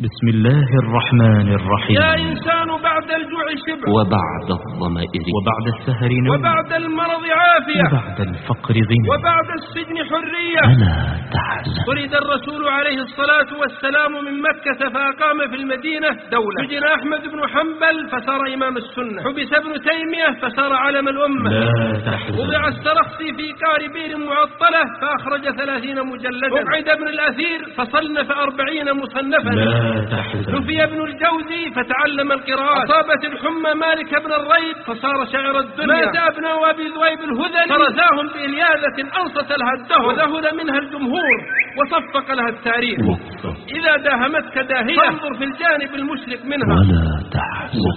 بسم الله الرحمن الرحيم. يا إنسان بعد الجوع شبع. وبعد الظمائر وبعد السهر نوم. وبعد المرض عافية. وبعد الفقر غنى. وبعد السجن حرية. ألا تحزن طرد الرسول عليه الصلاة والسلام من مكة فأقام في المدينة دولة. سجن أحمد بن حنبل فصار إمام السنة. حبس ابن تيمية فصار علم الأمة. لا تحزن. وضع السرخسي في كار بير معطلة فأخرج ثلاثين مجلدا. وقعد ابن الأثير فصنف أربعين مصنفا. لا تحزن. نفي ابن الجوزي فتعلم القراءة. أصابت الحمى مالك بن الريب فصار شاعر الدنيا. مات أبناء أبي ذويب الهذلي. فرزاهم بإلياذة أنصت لها الدهر. وذهل منها الجمهور. وصفق لها التاريخ. وقف إذا داهمتك داهية فانظر في الجانب المشرق منها. ولا تحزن.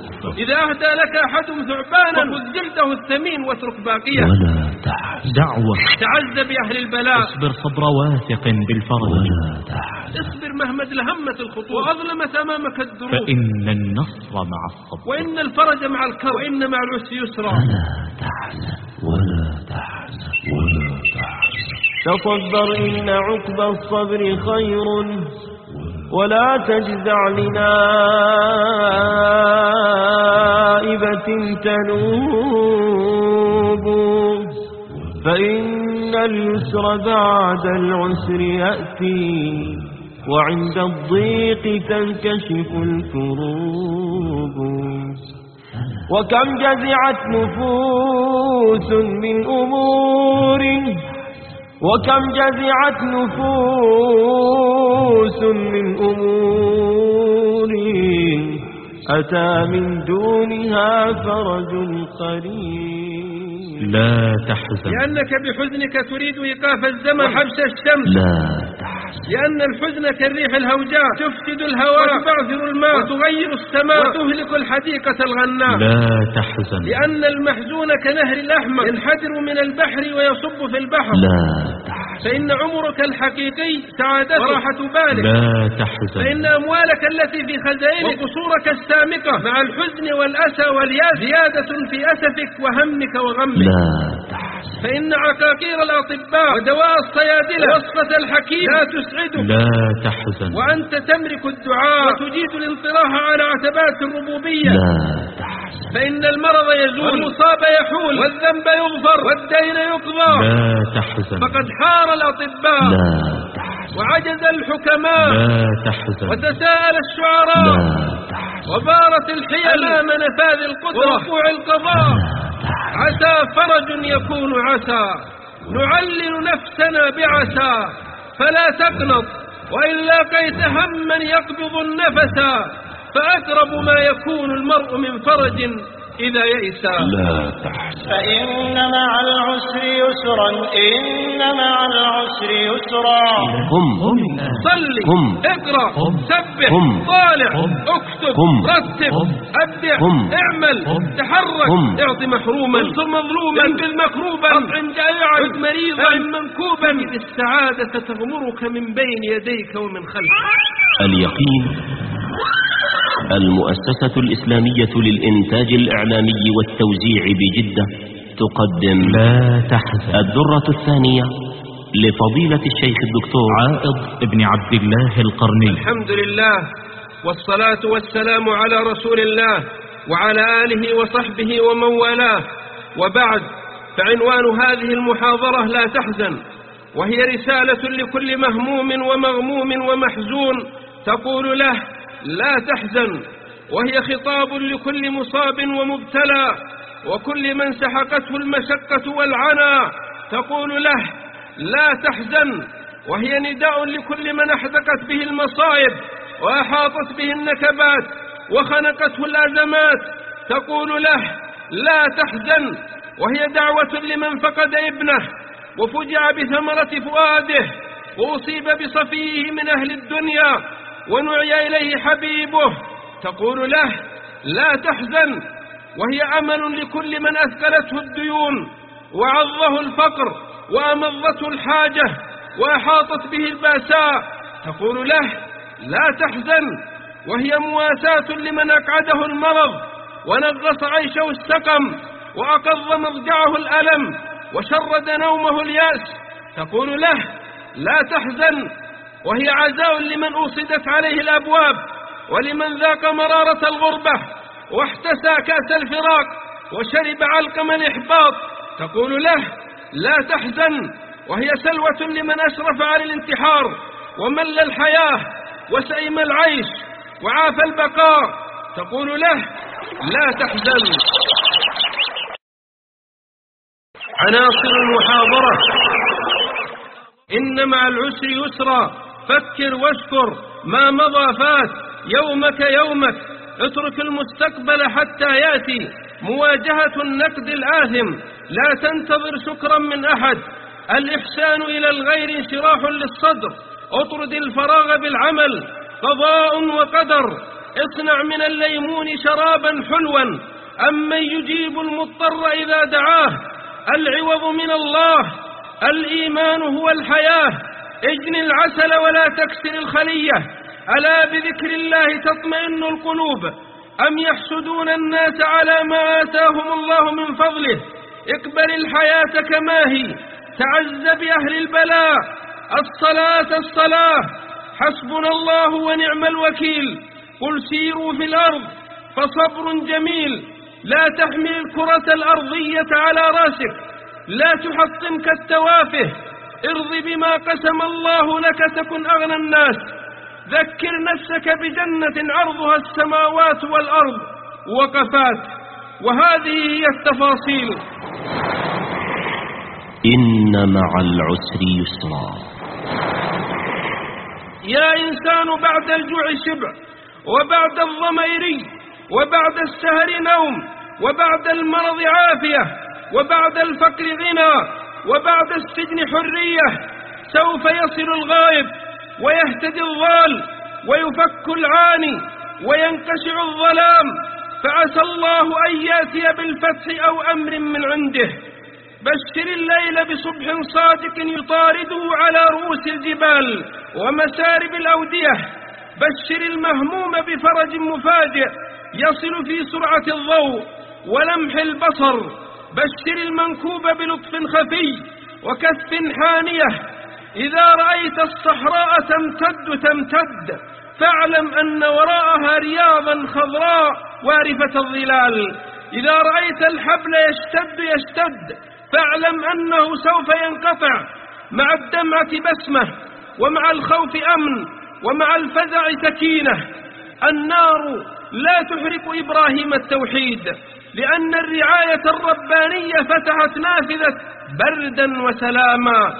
إذا أهدى لك أحد ثعبانا فخذ جلده الثمين واترك باقيه. ولا تحزن. دعوة. تعز بأهل البلاء. اصبر صبر واثق بالفرج. ولا تحزن. اصبر مهما ادلهمت الخطوة وأظلمت أمامك الدروب. فإن النصر مع الصبر. وإن الفرج مع الكرب وإن مع العسر يسرا. ولا تحزن. ولا تحزن. ولا تحزن. تصبر إن عقب الصبر خير ولا تجزع لنائبة تنوب فإن اليسر بعد العسر يأتي وعند الضيق تنكشف الكروب وكم جزعت نفوس من أمور وكم جزعت نفوس من أمور أتى من دونها فرج قريب. لا تحزن. لأنك بحزنك تريد إيقاف الزمن. وحبس الشمس. لا تحزن. لأن الحزن كالريح الهوجاء. تفسد الهواء. وتبعثر الماء. وتغير السماء. وتهلك الحديقة الغناء. لا تحزن. لأن المحزون كنهر الأحمر. ينحدر من البحر ويصب في البحر. لا تحزن. فإن عمرك الحقيقي سعادتك. وراحة بالك. لا تحزن. فإن أموالك التي في خزائنك وقصورك السامقة. مع الحزن والأسى واليأس زيادة في أسفك وهمك وغمك. لا تحزن. فإن عقاقير الأطباء ودواء الصيادلة وصفة الحكيم لا تسعدك. لا تحزن. وأنت تملك الدعاء. وتجيد الانطراح على عتبات الربوبية لا تحزن. فإن المرض يزول والمصاب يحول والذنب يغفر والدين يقضى لا تحزن. فقد حار الأطباء. لا تحزن. وعجز الحكماء. لا تحزن. وتساءل الشعراء. لا تحزن. وبارت الحيل أمام نفاذ القدرة. ووقوع القضاء. لا تحزن. عسى فرج يكون عسى. نعلل نفسنا بعسى. فلا تقنط. وإن لاقيت هما يقبض النفس. فأقرب ما يكون المرء من فرج إذا يئسا لا تحزن فإن مع العسر يسرا إن مع العسر يسرا قم صلي قم. اقرأ قم. سبح قم. طالع قم. اكتب قم. رتب قم. أبدع قم. اعمل قم. تحرك قم. اعط محروما انصر مظلوما انقذ مكروبا اطعم جائعا عد مريضا منكوبا السعادة تغمرك من بين يديك ومن خلفك اليقين المؤسسة الإسلامية للإنتاج الإعلامي والتوزيع بجدة تقدم لا تحزن. الدرة الثانية لفضيلة الشيخ الدكتور عائض ابن عبد الله القرني. الحمد لله والصلاة والسلام على رسول الله وعلى آله وصحبه ومن والاه. وبعد فعنوان هذه المحاضرة لا تحزن وهي رسالة لكل مهموم ومغموم ومحزون تقول له لا تحزن وهي خطاب لكل مصاب ومبتلى وكل من سحقته المشقة والعنى تقول له لا تحزن وهي نداء لكل من احدقت به المصائب وأحاطت به النكبات وخنقته الأزمات تقول له لا تحزن وهي دعوة لمن فقد ابنه وفجع بثمرة فؤاده وأصيب بصفيه من أهل الدنيا ونعي إليه حبيبه. تقول له لا تحزن وهي أمل لكل من أثقلته الديون. وعظه الفقر وأمضته الحاجة وأحاطت به البأساء. تقول له لا تحزن وهي مواساة لمن أقعده المرض. ونغص عيشه السقم وأقض مضجعه الألم وشرد نومه اليأس. تقول له لا تحزن وهي عزاء لمن أوصدت عليه الأبواب ولمن ذاق مرارة الغربة واحتسى كأس الفراق وشرب علقم الإحباط تقول له لا تحزن وهي سلوة لمن أشرف على الانتحار. ومل الحياة وسئم العيش وعاف البقاء. تقول له لا تحزن. عناصر المحاضرة. إن مع العسر يسرا. فكر واشكر ما مضى فات يومك يومك اترك المستقبل حتى يأتي. مواجهة النقد الآثم لا تنتظر شكرا من أحد. الإحسان إلى الغير انشراح للصدر اطرد الفراغ بالعمل. قضاء وقدر اصنع من الليمون شرابا حلوا. أمن يجيب المضطر إذا دعاه؟ العوض من الله الإيمان هو الحياة. اجن العسل ولا تكسر الخلية. ألا بذكر الله تطمئن القلوب؟ أم يحسدون الناس على ما آتاهم الله من فضله؟ اقبل الحياة كما هي. تعز بأهل البلاء. الصلاة الصلاة. حسبنا الله ونعم الوكيل. قل سيروا في الأرض فصبر جميل. لا تحمل الكرة الأرضية على رأسك. لا تحطمك التوافه ارض بما قسم الله لك تكن أغنى الناس. ذكر نفسك بجنة عرضها السماوات والأرض وقفات. وهذه هي التفاصيل. إن مع العسر يسرا. يا إنسان بعد الجوع شبع وبعد الضمير وبعد السهر نوم وبعد المرض عافية وبعد الفقر غنى. وبعد السجن حرية سوف يصل الغائب ويهتدي الضال ويفك العاني وينكشع الظلام. فعسى الله أن يأتي بالفتح أو أمر من عنده. بشر الليل بصبح صادق يطارده على رؤوس الجبال ومسارب الأودية. بشر المهموم بفرج مفاجئ يصل في سرعة الضوء ولمح البصر بشر المنكوب بلطف خفي وكف حانية. إذا رأيت الصحراء تمتد تمتد فاعلم أن وراءها رياضا خضراء وارفة الظلال. إذا رأيت الحبل يشتد يشتد فاعلم أنه سوف ينقطع. مع الدمعة بسمة ومع الخوف أمن ومع الفزع سكينة. النار لا تحرق إبراهيم التوحيد. لأن الرعاية الربانية فتحت نافذة بردا وسلاما.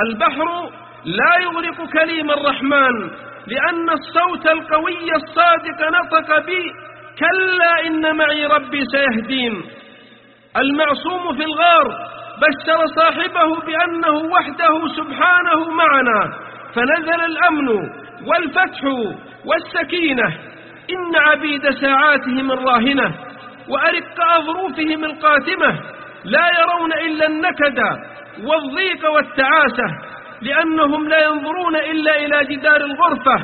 البحر لا يغرق كليم الرحمن لأن الصوت القوي الصادق نطق بي كلا إن معي ربي سيهدين. المعصوم في الغار بشر صاحبه بأنه وحده سبحانه معنا. فنزل الأمن والفتح والسكينة. إن عبيد ساعاتهم الراهنة وأرق ظروفهم القاتمة لا يرون إلا النكد والضيق والتعاسة لأنهم لا ينظرون إلا إلى جدار الغرفة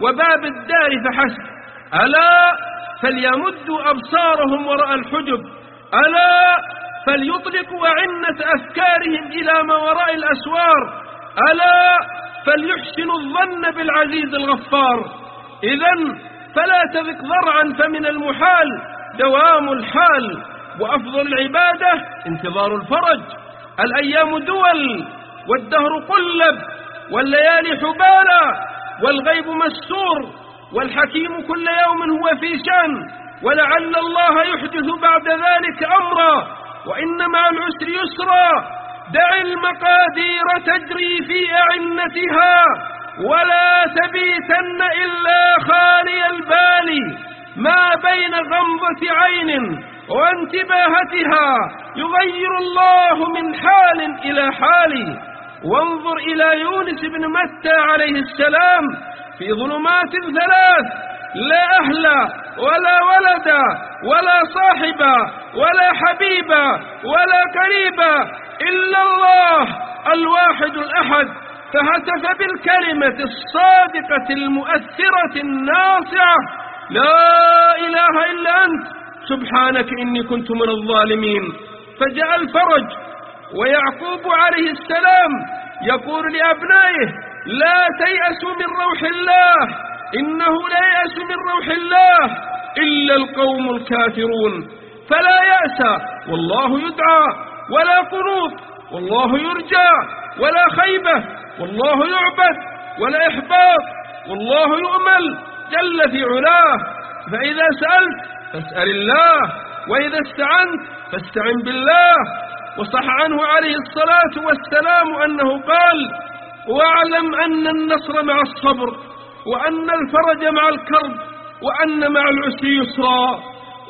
وباب الدار فحسب. ألا فليمدوا أبصارهم وراء الحجب ألا فليطلقوا أعنة أفكارهم إلى ما وراء الأسوار ألا فليحسنوا الظن بالعزيز الغفار. إذا فلا تذق ضرعا فمن المحال دوام الحال وأفضل العبادة انتظار الفرج الأيام دول والدهر قلب والليالي حبالا والغيب مستور والحكيم كل يوم هو في شان ولعل الله يحدث بعد ذلك أمرا وإن مع العسر يسرا. دع المقادير تجري في أعنتها ولا تبيتن إلا خالي البال. ما بين غمضة عين وانتباهتها يغير الله من حال إلى حال. وانظر إلى يونس بن متى عليه السلام في ظلمات ثلاث لا أهل ولا ولد ولا صاحب ولا حبيب ولا قريب إلا الله الواحد الأحد. فهتف بالكلمة الصادقة المؤثرة الناصعة لا إله إلا أنت. سبحانك إني كنت من الظالمين. فجاء الفرج ويعقوب عليه السلام يقول لأبنائه لا تيأسوا من روح الله إنه لا يأس من روح الله إلا القوم الكافرون. فلا يأس والله يدعى ولا قنوط والله يرجى ولا خيبة والله يعبد ولا إحباط والله يؤمل. جل في علاه فإذا سألت فاسأل الله وإذا استعنت فاستعن بالله. وصح عنه عليه الصلاة والسلام أنه قال واعلم أن النصر مع الصبر وأن الفرج مع الكرب وأن مع العسر يسرا.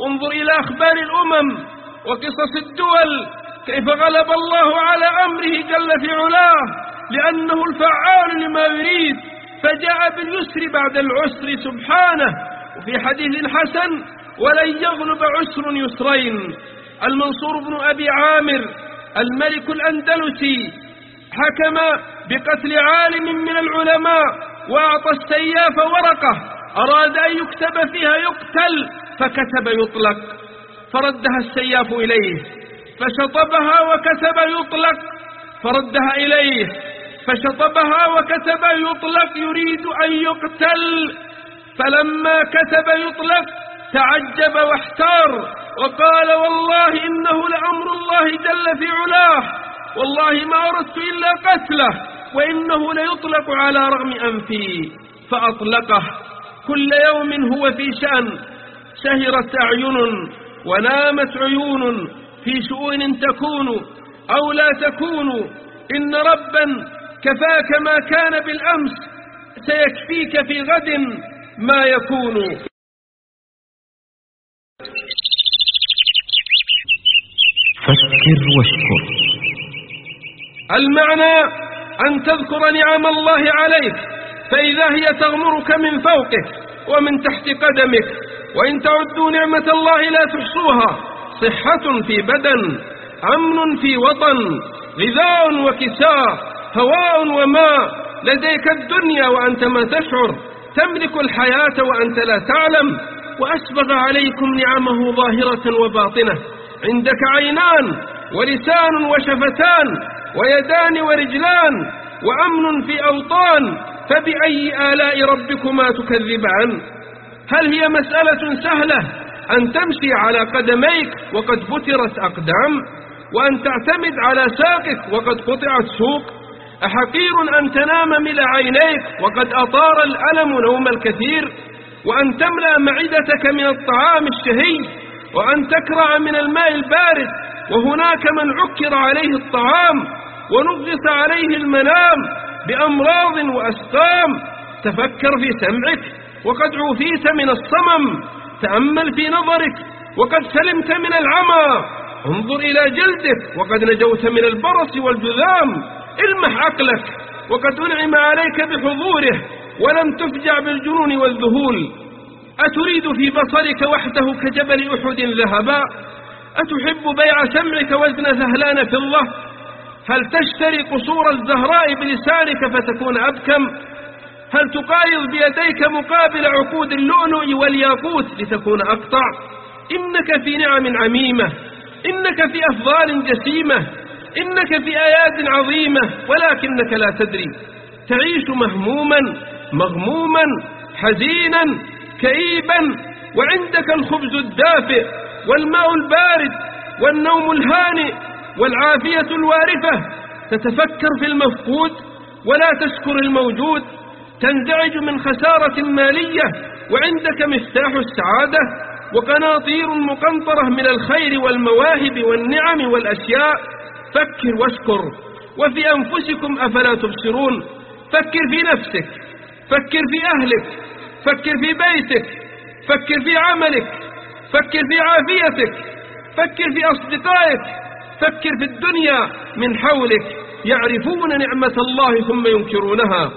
انظر إلى أخبار الأمم وقصص الدول كيف غلب الله على أمره جل في علاه لأنه الفعال لما يريد. فجاء باليسر بعد العسر سبحانه وفي حديث حسن ولن يغلب عسر يسرين. المنصور بن أبي عامر الملك الأندلسي حكم بقتل عالم من العلماء وأعطى السياف ورقة أراد أن يكتب فيها يقتل فكتب يطلق. فردها السياف إليه فشطبها وكتب يطلق فردها إليه. فشطبها وكتب يطلق يريد أن يقتل. فلما كتب يطلق تعجب واحتار وقال والله إنه لأمر الله جل في علاه. والله ما أردت إلا قتله وإنه ليطلق على رغم أنفي. فأطلقه. كل يوم هو في شأن. سهرت أعين ونامت عيون في شؤون تكون أو لا تكون. إن ربا كفاك ما كان بالأمس سيكفيك في غد ما يكون. فكر واشكر. المعنى أن تذكر نعم الله عليك فإذا هي تغمرك من فوقك ومن تحت قدمك وإن تعدوا نعمة الله لا تحصوها صحة في بدن أمن في وطن غذاء وكساء هواء وماء لديك الدنيا وأنت ما تشعر تملك الحياة وأنت لا تعلم وأسبغ عليكم نعمه ظاهرة وباطنة عندك عينان ولسان وشفتان ويدان ورجلان وأمن في أوطان فبأي آلاء ربكما تكذبان؟ هل هي مسألة سهلة أن تمشي على قدميك وقد فترت أقدام وأن تعتمد على ساقك وقد قطعت سوق؟ أحقير أن تنام ملء عينيك وقد أطار الألم نوم الكثير وأن تملأ معدتك من الطعام الشهي وأن تكرع من الماء البارد وهناك من عكر عليه الطعام ونغص عليه المنام بأمراض وأسقام. تفكر في سمعك وقد عوفيت من الصمم. تأمل في نظرك وقد سلمت من العمى. انظر إلى جلدك وقد نجوت من البرص والجذام. المح عقلك وقد أنعم عليك بحضوره ولم تفجع بالجنون والذهول. أتريد في بصرك وحده كجبل أحد ذهبا؟ أتحب بيع سمعك وزن ذهلان فضة هل تشتري قصور الزهراء بلسانك فتكون أبكم؟ هل تقايض بيديك مقابل عقود اللؤلؤ والياقوت لتكون أقطع؟ إنك في نعم عميمة إنك في أفضال جسيمة. إنك في آيات عظيمة ولكنك لا تدري. تعيش مهموما مغموما حزينا كئيبا وعندك الخبز الدافئ والماء البارد والنوم الهانئ والعافية الوارفة تتفكر في المفقود ولا تشكر الموجود. تنزعج من خسارة مالية وعندك مفتاح السعادة وقناطير مقنطرة من الخير والمواهب والنعم والأشياء. فكر واشكر. وفي أنفسكم أفلا تبصرون. فكر في نفسك. فكر في أهلك. فكر في بيتك. فكر في عملك. فكر في عافيتك. فكر في أصدقائك. فكر في الدنيا من حولك. يعرفون نعمة الله ثم ينكرونها.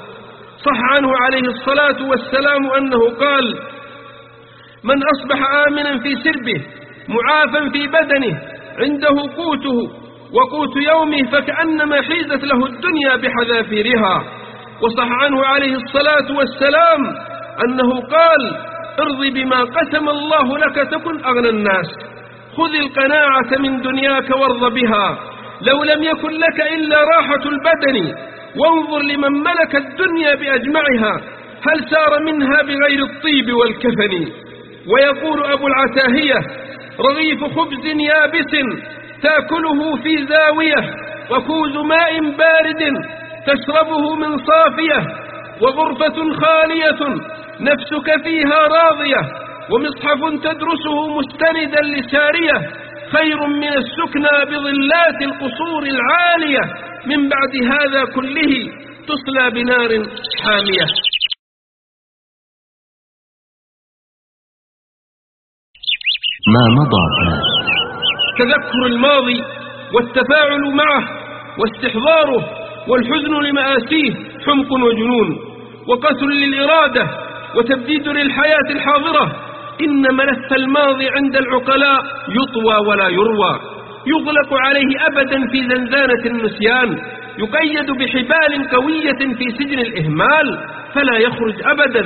صح عنه عليه الصلاة والسلام أنه قال من أصبح آمنا في سربه معافا في بدنه عنده قوته وقوت يومه فكأنما حيزت له الدنيا بحذافيرها. وصح عنه عليه الصلاة والسلام أنه قال ارضي بما قسم الله لك تكن أغنى الناس. خذ القناعة من دنياك وارض بها. لو لم يكن لك إلا راحة البدن وانظر لمن ملك الدنيا بأجمعها. هل سار منها بغير الطيب والكفن؟ ويقول أبو العتاهية رغيف خبز يابس تاكله في زاوية وكوز ماء بارد تشربه من صافية وغرفة خالية نفسك فيها راضية ومصحف تدرسه مستندا لسارية خير من السكنى بظلات القصور العالية من بعد هذا كله تصلى بنار حامية. ما مضى؟ تذكر الماضي والتفاعل معه واستحضاره والحزن لمآسيه حمق وجنون وقتل للإرادة وتبديد للحياة الحاضرة. إن ملف الماضي عند العقلاء يطوى ولا يروى. يغلق عليه أبدا في زنزانة النسيان. يقيد بحبال قوية في سجن الإهمال فلا يخرج أبدا.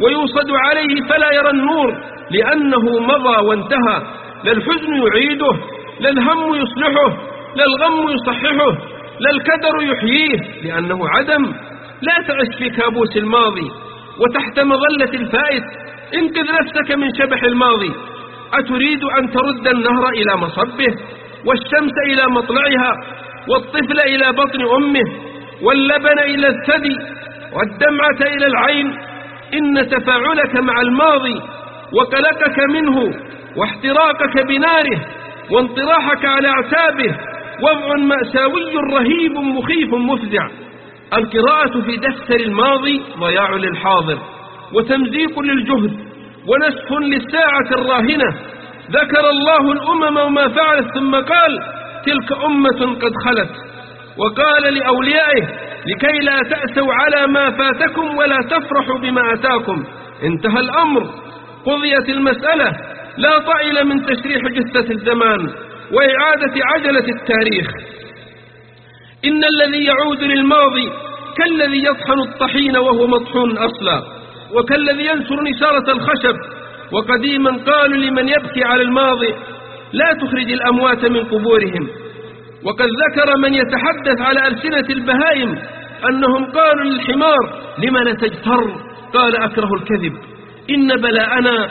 ويوصد عليه فلا يرى النور لأنه مضى وانتهى. لا الحزن يعيده لا الهم يصلحه لا الغم يصححه لا الكدر يحييه لأنه عدم. لا تعش في كابوس الماضي وتحت مظلة الفائت. انقذ نفسك من شبح الماضي. أتريد أن ترد النهر إلى مصبه والشمس إلى مطلعها والطفل إلى بطن أمه واللبن إلى الثدي والدمعة إلى العين. إن تفاعلك مع الماضي وقلقك منه واحتراقك بناره وانطراحك على أعتابه. وضع مأساوي رهيب مخيف مفزع. القراءة في دفتر الماضي ضياع للحاضر وتمزيق للجهد ونسف للساعة الراهنة. ذكر الله الأمم وما فعلت ثم قال تلك أمة قد خلت. وقال لأوليائه لكي لا تأسوا على ما فاتكم ولا تفرحوا بما أتاكم. انتهى الأمر. قضيت المسألة. لا طائل من تشريح جثة الزمان وإعادة عجلة التاريخ. إن الذي يعود للماضي كالذي يطحن الطحين وهو مطحون أصلا وكالذي ينشر نشارة الخشب وقديما قالوا لمن يبكي على الماضي لا تخرج الأموات من قبورهم. وقد ذكر من يتحدث على ألسنة البهائم أنهم قالوا للحمار لما لا تجتر؟ قال أكره الكذب إن بلاءنا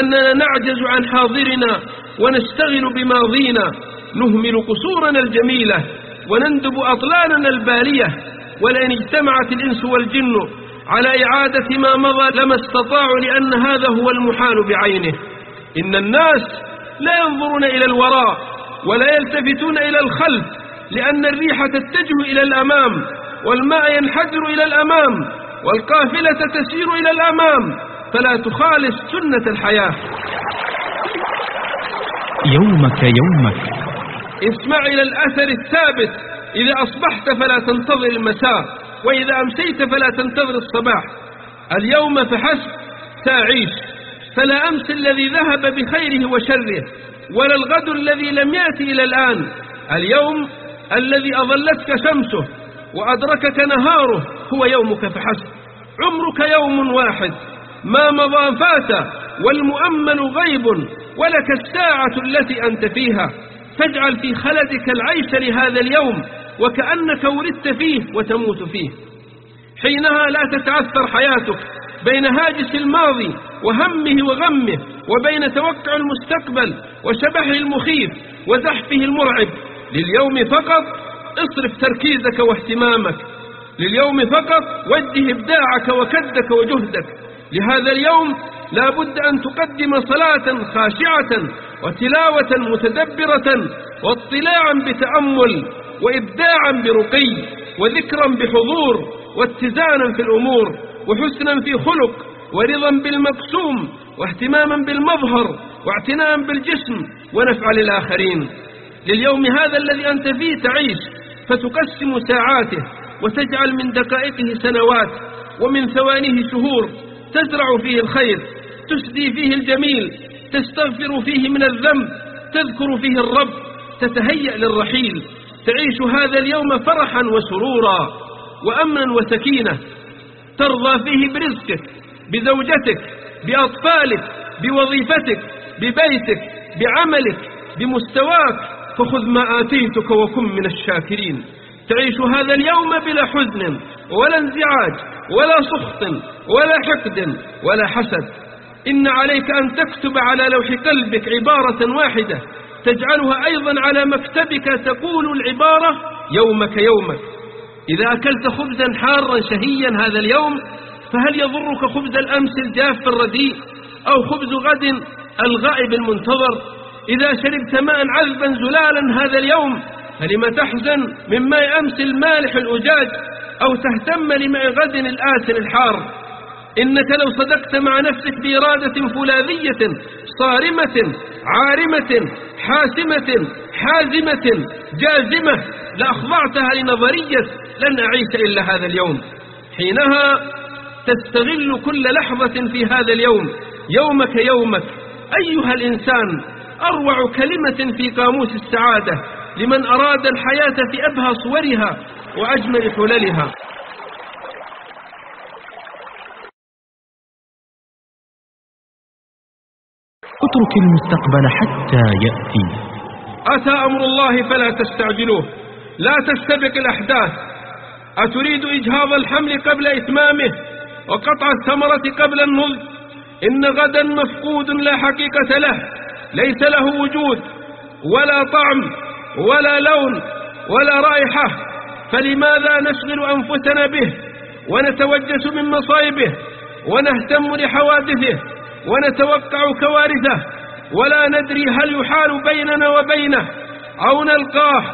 أننا نعجز عن حاضرنا ونشتغل بماضينا نهمل قصورنا الجميلة ونندب أطلالنا البالية ولئن اجتمعت الإنس والجن على إعادة ما مضى لما استطاعوا لأن هذا هو المحال بعينه. إن الناس لا ينظرون إلى الوراء ولا يلتفتون إلى الخلف لأن الريح تتجه إلى الأمام والماء ينحدر إلى الأمام والقافلة تسير إلى الأمام. فلا تخالف سنة الحياة. يومك يومك. اسمع إلى الأثر الثابت. إذا أصبحت فلا تنتظر المساء وإذا أمسيت فلا تنتظر الصباح. اليوم فحسب تعيش فلا أمس الذي ذهب بخيره وشره ولا الغد الذي لم يأتي إلى الآن. اليوم الذي أظلتك شمسه وأدركك نهاره هو يومك فحسب. عمرك يوم واحد. ما مضى فات والمؤمل غيب ولك الساعة التي أنت فيها. فاجعل في خلدك العيش لهذا اليوم وكأنك ولدت فيه وتموت فيه. حينها لا تتعثر حياتك بين هاجس الماضي وهمه وغمه وبين توقع المستقبل وشبحه المخيف وزحفه المرعب. لليوم فقط اصرف تركيزك واهتمامك. لليوم فقط وجه إبداعك وكدك وجهدك. لهذا اليوم لا بد أن تقدم صلاة خاشعة وتلاوة متدبرة واطلاعا بتأمل وإبداعا برقي وذكرا بحضور واتزانا في الأمور وحسنا في خلق ورضا بالمقسوم واهتماما بالمظهر واعتناء بالجسم ونفع للآخرين. لليوم هذا الذي أنت فيه تعيش فتقسم ساعاته وتجعل من دقائقه سنوات ومن ثوانيه شهور تزرع فيه الخير تسدي فيه الجميل تستغفر فيه من الذنب تذكر فيه الرب تتهيأ للرحيل. تعيش هذا اليوم فرحا وسرورا وأمنا وسكينة. ترضى فيه برزقك بزوجتك بأطفالك بوظيفتك ببيتك بعملك بمستواك فخذ ما آتيتك وكن من الشاكرين. تعيش هذا اليوم بلا حزن ولا انزعاج ولا سخط ولا حقد ولا حسد. إن عليك أن تكتب على لوح قلبك عبارة واحدة تجعلها أيضا على مكتبك تقول العبارة يومك يومك. إذا أكلت خبزا حارا شهيا هذا اليوم فهل يضرك خبز الأمس الجاف الرديء أو خبز غد الغائب المنتظر؟ إذا شربت ماء عذبا زلالا هذا اليوم فلم تحزن من ماء أمس المالح الأجاج أو تهتم لماء غد الآسن الحار. إنك لو صدقت مع نفسك بإرادة فولاذية صارمة عارمة حاسمة حازمة جازمة لأخضعتها لنظرية لن أعيش إلا هذا اليوم. حينها تستغل كل لحظة في هذا اليوم. يومك يومك أيها الإنسان أروع كلمة في قاموس السعادة. لمن أراد الحياة في أبهى صورها وأجمل حللها. اترك المستقبل حتى يأتي. أتى أمر الله فلا تستعجلوه. لا تستبق الأحداث. أتريد إجهاض الحمل قبل إتمامه وقطع الثمرة قبل النضج. إن غدا مفقود لا حقيقة له. ليس له وجود ولا طعم. ولا لون ولا رائحة فلماذا نشغل أنفسنا به ونتوجس من مصائبه ونهتم لحوادثه ونتوقع كوارثه؟ ولا ندري هل يحال بيننا وبينه أو نلقاه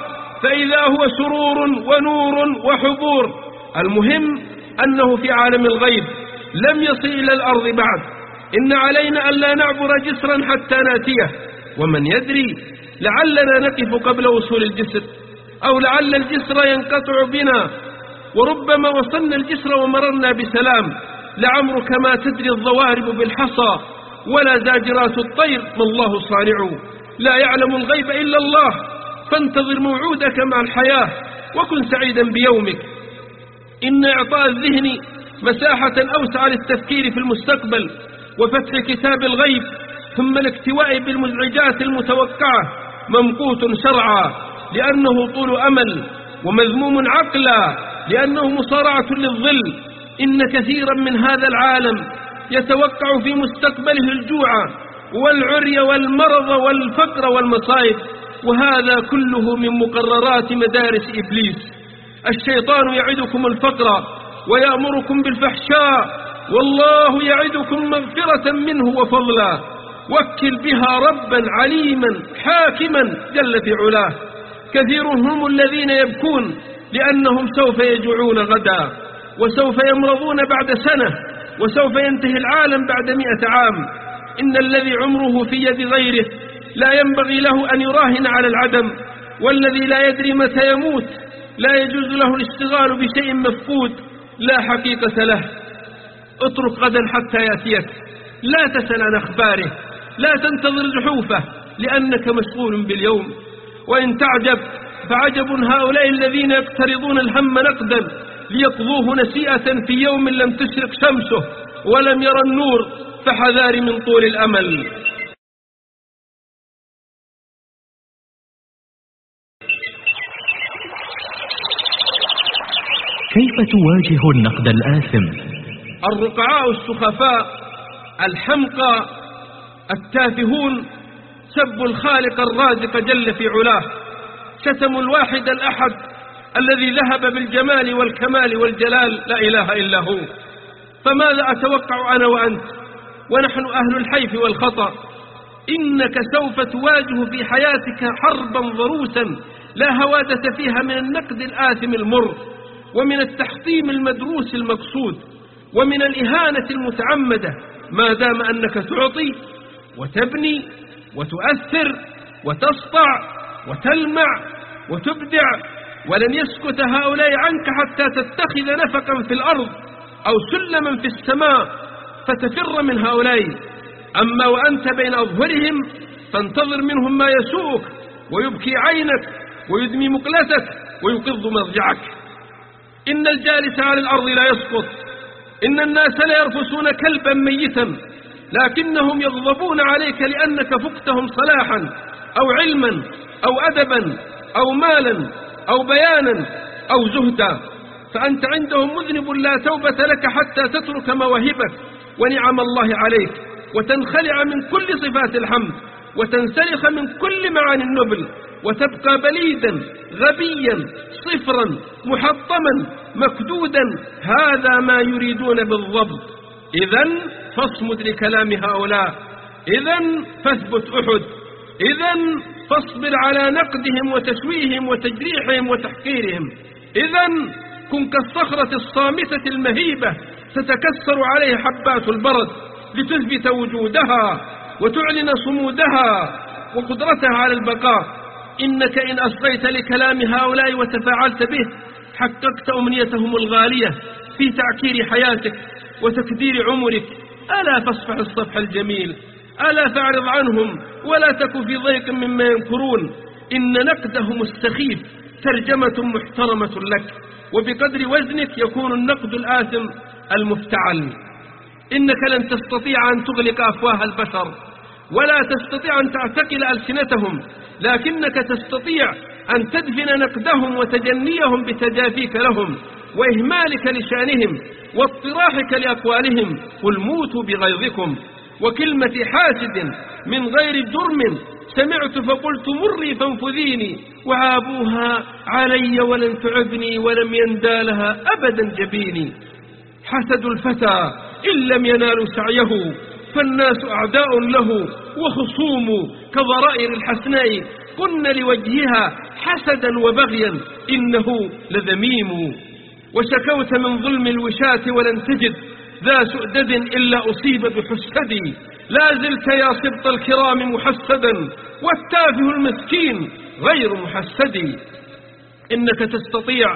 فإذا هو سرور ونور وحضور المهم أنه في عالم الغيب لم يصل إلى الأرض بعد. إن علينا ألا نعبر جسرا حتى نأتيه. ومن يدري لعلنا نقف قبل وصول الجسر أو لعل الجسر ينقطع بنا. وربما وصلنا الجسر ومررنا بسلام. لعمرك ما تدري الضوارب بالحصى ولا زاجرات الطير ما الله صانع. لا يعلم الغيب إلا الله. فانتظر موعودك مع الحياة وكن سعيدا بيومك. إن إعطاء الذهن مساحة أوسع للتفكير في المستقبل وفتح كتاب الغيب ثم الاكتواء بالمزعجات المتوقعة. ممقوت شرعا لأنه طول أمل ومذموم عقلا لأنه مصارعة للظل. إن كثيرا من هذا العالم يتوقع في مستقبله الجوع والعري والمرض والفقر والمصائب وهذا كله من مقررات مدارس إبليس. الشيطان يعدكم الفقر ويأمركم بالفحشاء والله يعدكم مغفرة منه وفضلا. وكل بها ربا عليما حاكما جل في علاه. كثير هم الذين يبكون لأنهم سوف يجوعون غدا وسوف يمرضون بعد سنة وسوف ينتهي العالم بعد مئة عام. إن الذي عمره في يد غيره لا ينبغي له أن يراهن على العدم والذي لا يدري متى يموت لا يجوز له الاشتغال بشيء مفقود لا حقيقة له. اترك غدا حتى يأتيك لا تسأل عن أخباره. لا تنتظر زحوفه لأنك مشغول باليوم. وإن تعجب فعجب هؤلاء الذين يقترضون الهم نقدا ليقضوه نسيئة في يوم لم تشرق شمسه ولم يرى النور فحذار من طول الأمل. كيف تواجه النقد الآثم؟ الرقعاء السخفاء الحمقى التافهون سبوا الخالق الرازق جل في علاه شتموا الواحد الأحد الذي ذهب بالجمال والكمال والجلال لا إله إلا هو. فماذا أتوقع أنا وأنت؟ ونحن أهل الحيف والخطأ. إنك سوف تواجه في حياتك حربا ضروسا لا هوادة فيها من النقد الآثم المر ومن التحطيم المدروس المقصود ومن الإهانة المتعمدة. ما دام أنك تعطي وتبني وتؤثر وتسطع وتلمع وتبدع ولن يسكت هؤلاء عنك حتى تتخذ نفقا في الأرض أو سلما في السماء فتفر من هؤلاء. أما وأنت بين أظهرهم فانتظر منهم ما يسوءك ويبكي عينك ويدمي مقلتك ويقض مرجعك. إن الجالس على الأرض لا يسقط إن الناس لا يرفسون كلبا ميتا. لكنهم يغضبون عليك لأنك فقتهم صلاحا أو علما أو أدبا أو مالا أو بيانا أو زهدا. فأنت عندهم مذنب لا توبة لك حتى تترك مواهبك ونعم الله عليك وتنخلع من كل صفات الحمد وتنسلخ من كل معاني النبل وتبقى بليدا غبيا صفرا محطما مكدودا. هذا ما يريدون بالضبط. إذا فاصمد لكلام هؤلاء. إذا فاثبت أحد. إذا فاصبر على نقدهم وتشويههم وتجريحهم وتحقيرهم. إذا كن كالصخرة الصامتة المهيبة تتكسر عليه حبات البرد لتثبت وجودها وتعلن صمودها وقدرتها على البقاء. إنك إن أصغيت لكلام هؤلاء وتفاعلت به حققت أمنيتهم الغالية في تعكير حياتك وتكدير عمرك. ألا فاصفح الصفح الجميل ألا فاعرض عنهم ولا تك في ضيق مما ينكرون. إن نقدهم السخيف ترجمة محترمة لك. وبقدر وزنك يكون النقد الآثم المفتعل. إنك لن تستطيع أن تغلق أفواه البشر ولا تستطيع أن تعتقل ألسنتهم. لكنك تستطيع أن تدفن نقدهم وتجنيهم بتجافيك لهم. وإهمالك لشأنهم واضطراحك لأقوالهم قل موتوا بغيظكم وكلمة حاسد من غير جرم سمعت فقلت مري فانفذيني وعابوها علي ولن تعبني ولم يندالها أبدا جبيني حسد الفتى إن لم ينالوا سعيه فالناس أعداء له وخصوم كضرائر الحسناء كن لوجهها حسدا وبغيا إنه لذميم وشكوت من ظلم الوشاة ولن تجد ذا سؤدد إلا أصيب بحسدي. لا زلت يا سبط الكرام محسدا والتافه المسكين غير محسدي. إنك تستطيع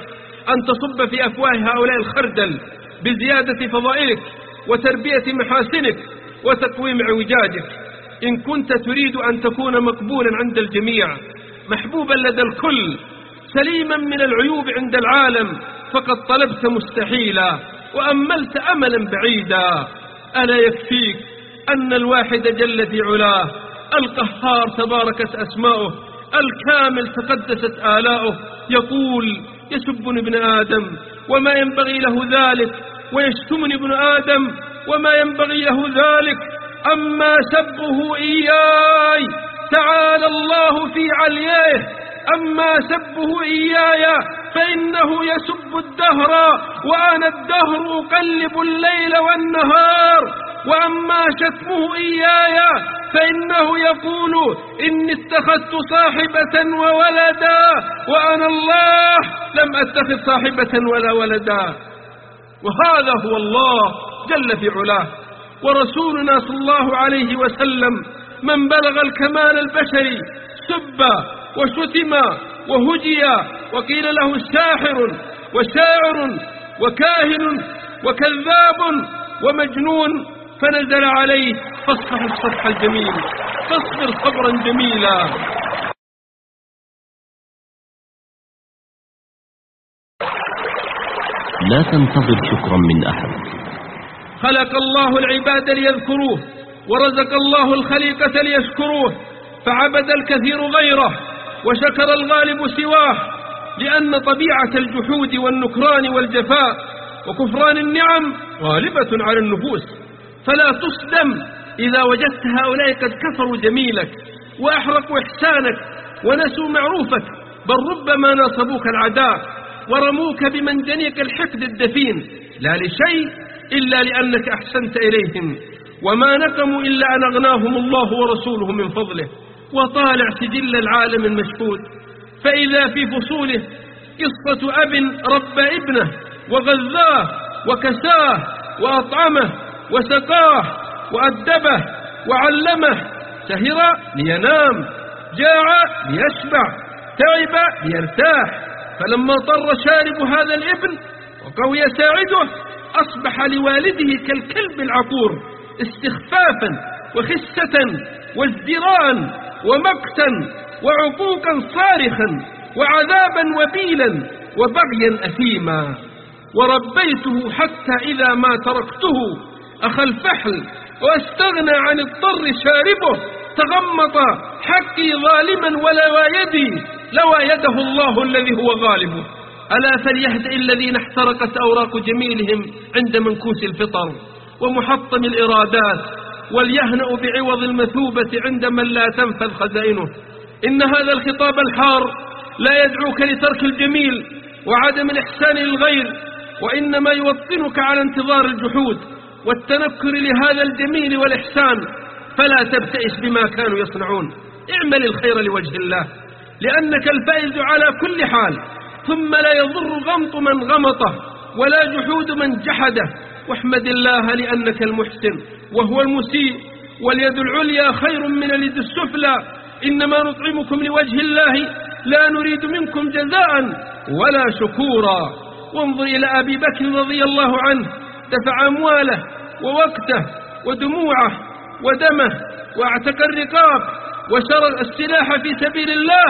أن تصب في أفواه هؤلاء الخردل بزيادة فضائلك وتربية محاسنك وتقويم اعوجاجك. إن كنت تريد أن تكون مقبولا عند الجميع محبوبا لدى الكل سليما من العيوب عند العالم فقد طلبت مستحيلا وأملت أملا بعيدا. ألا يكفيك أن الواحد جل في علاه القهار تباركت أسماؤه الكامل تقدست آلاؤه يقول يسبني ابن آدم وما ينبغي له ذلك ويشتمني ابن آدم وما ينبغي له ذلك. أما سبه إياي تعالى الله في علياه أما سبه إياي فإنه يسب الدهر وأنا الدهر أقلب الليل والنهار. وأما شتمه إياي فإنه يقول إني اتخذت صاحبة وولدا وأنا الله لم أتخذ صاحبة ولا ولدا. وهذا هو الله جل في علاه. ورسولنا صلى الله عليه وسلم من بلغ الكمال البشري سب وشتم وهجي وقيل له ساحر وشاعر وكاهن وكذاب ومجنون فنزل عليه فاصفح الصفح الجميل فاصبر صبرا جميلا. لا تنتظر شكرا من أحد. خلق الله العباد ليذكروه ورزق الله الخليقة ليشكروه فعبد الكثير غيره وشكر الغالب سواه لأن طبيعة الجحود والنكران والجفاء وكفران النعم غالبة على النفوس. فلا تصدم إذا وجدت هؤلاء قد كفروا جميلك وأحرقوا إحسانك ونسوا معروفك. بل ربما ناصبوك العداء ورموك بمنجنيك الحقد الدفين. لا لشيء إلا لأنك أحسنت إليهم. وما نقموا إلا أن أغناهم الله ورسوله من فضله. وطالع سجل العالم المشهود. فإذا في فصوله قصة أب ربى ابنه وغذاه وكساه وأطعمه وسقاه وأدبه وعلمه سهر لينام جاع ليشبع تعب ليرتاح. فلما اضطر شارب هذا الابن وقوي ساعده أصبح لوالده كالكلب العقور استخفافا وخسة وازدران ومقتا وعقوقا صارخا وعذابا وبيلا وبغيا أثيما. وربيته حتى إذا ما تركته أخى الفحل واستغنى عن الضر شاربه تغمط حقي ظالما ولوى يدي لوى يده الله الذي هو غالبه ألا فليهدئ الذين احترقت أوراق جميلهم عند منكوس الفطر ومحطم الإرادات وليهنأ بعوض المثوبة عند من لا تنفذ خزائنه. إن هذا الخطاب الحار لا يدعوك لترك الجميل وعدم الإحسان للغير وإنما يوطنك على انتظار الجحود والتنكر لهذا الجميل والإحسان. فلا تبتئس بما كانوا يصنعون. اعمل الخير لوجه الله لأنك الفائز على كل حال. ثم لا يضر غمط من غمطه ولا جحود من جحده. واحمد الله لأنك المحسن. وهو المسيء. واليد العليا خير من اليد السفلى. إنما نطعمكم لوجه الله. لا نريد منكم جزاء ولا شكورا. وانظر إلى أبي بكر رضي الله عنه. دفع أمواله ووقته ودموعه ودمه واعتق الرقاب وشرى السلاح في سبيل الله.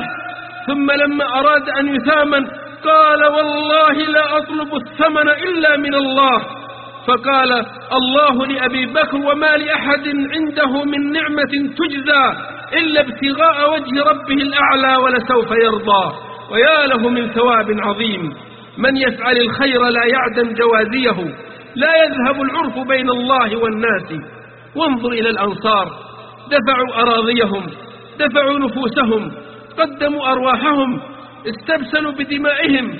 ثم لما أراد أن يثامن قال والله لا أطلب الثمن إلا من الله. فقال الله لأبي بكر وما لأحد عنده من نعمة تجزى إلا ابتغاء وجه ربه الأعلى ولسوف يرضى. ويا له من ثواب عظيم. من يفعل الخير لا يعدم جوازيه لا يذهب العرف بين الله والناس. وانظر إلى الأنصار. دفعوا أراضيهم دفعوا نفوسهم قدموا أرواحهم استبسلوا بدمائهم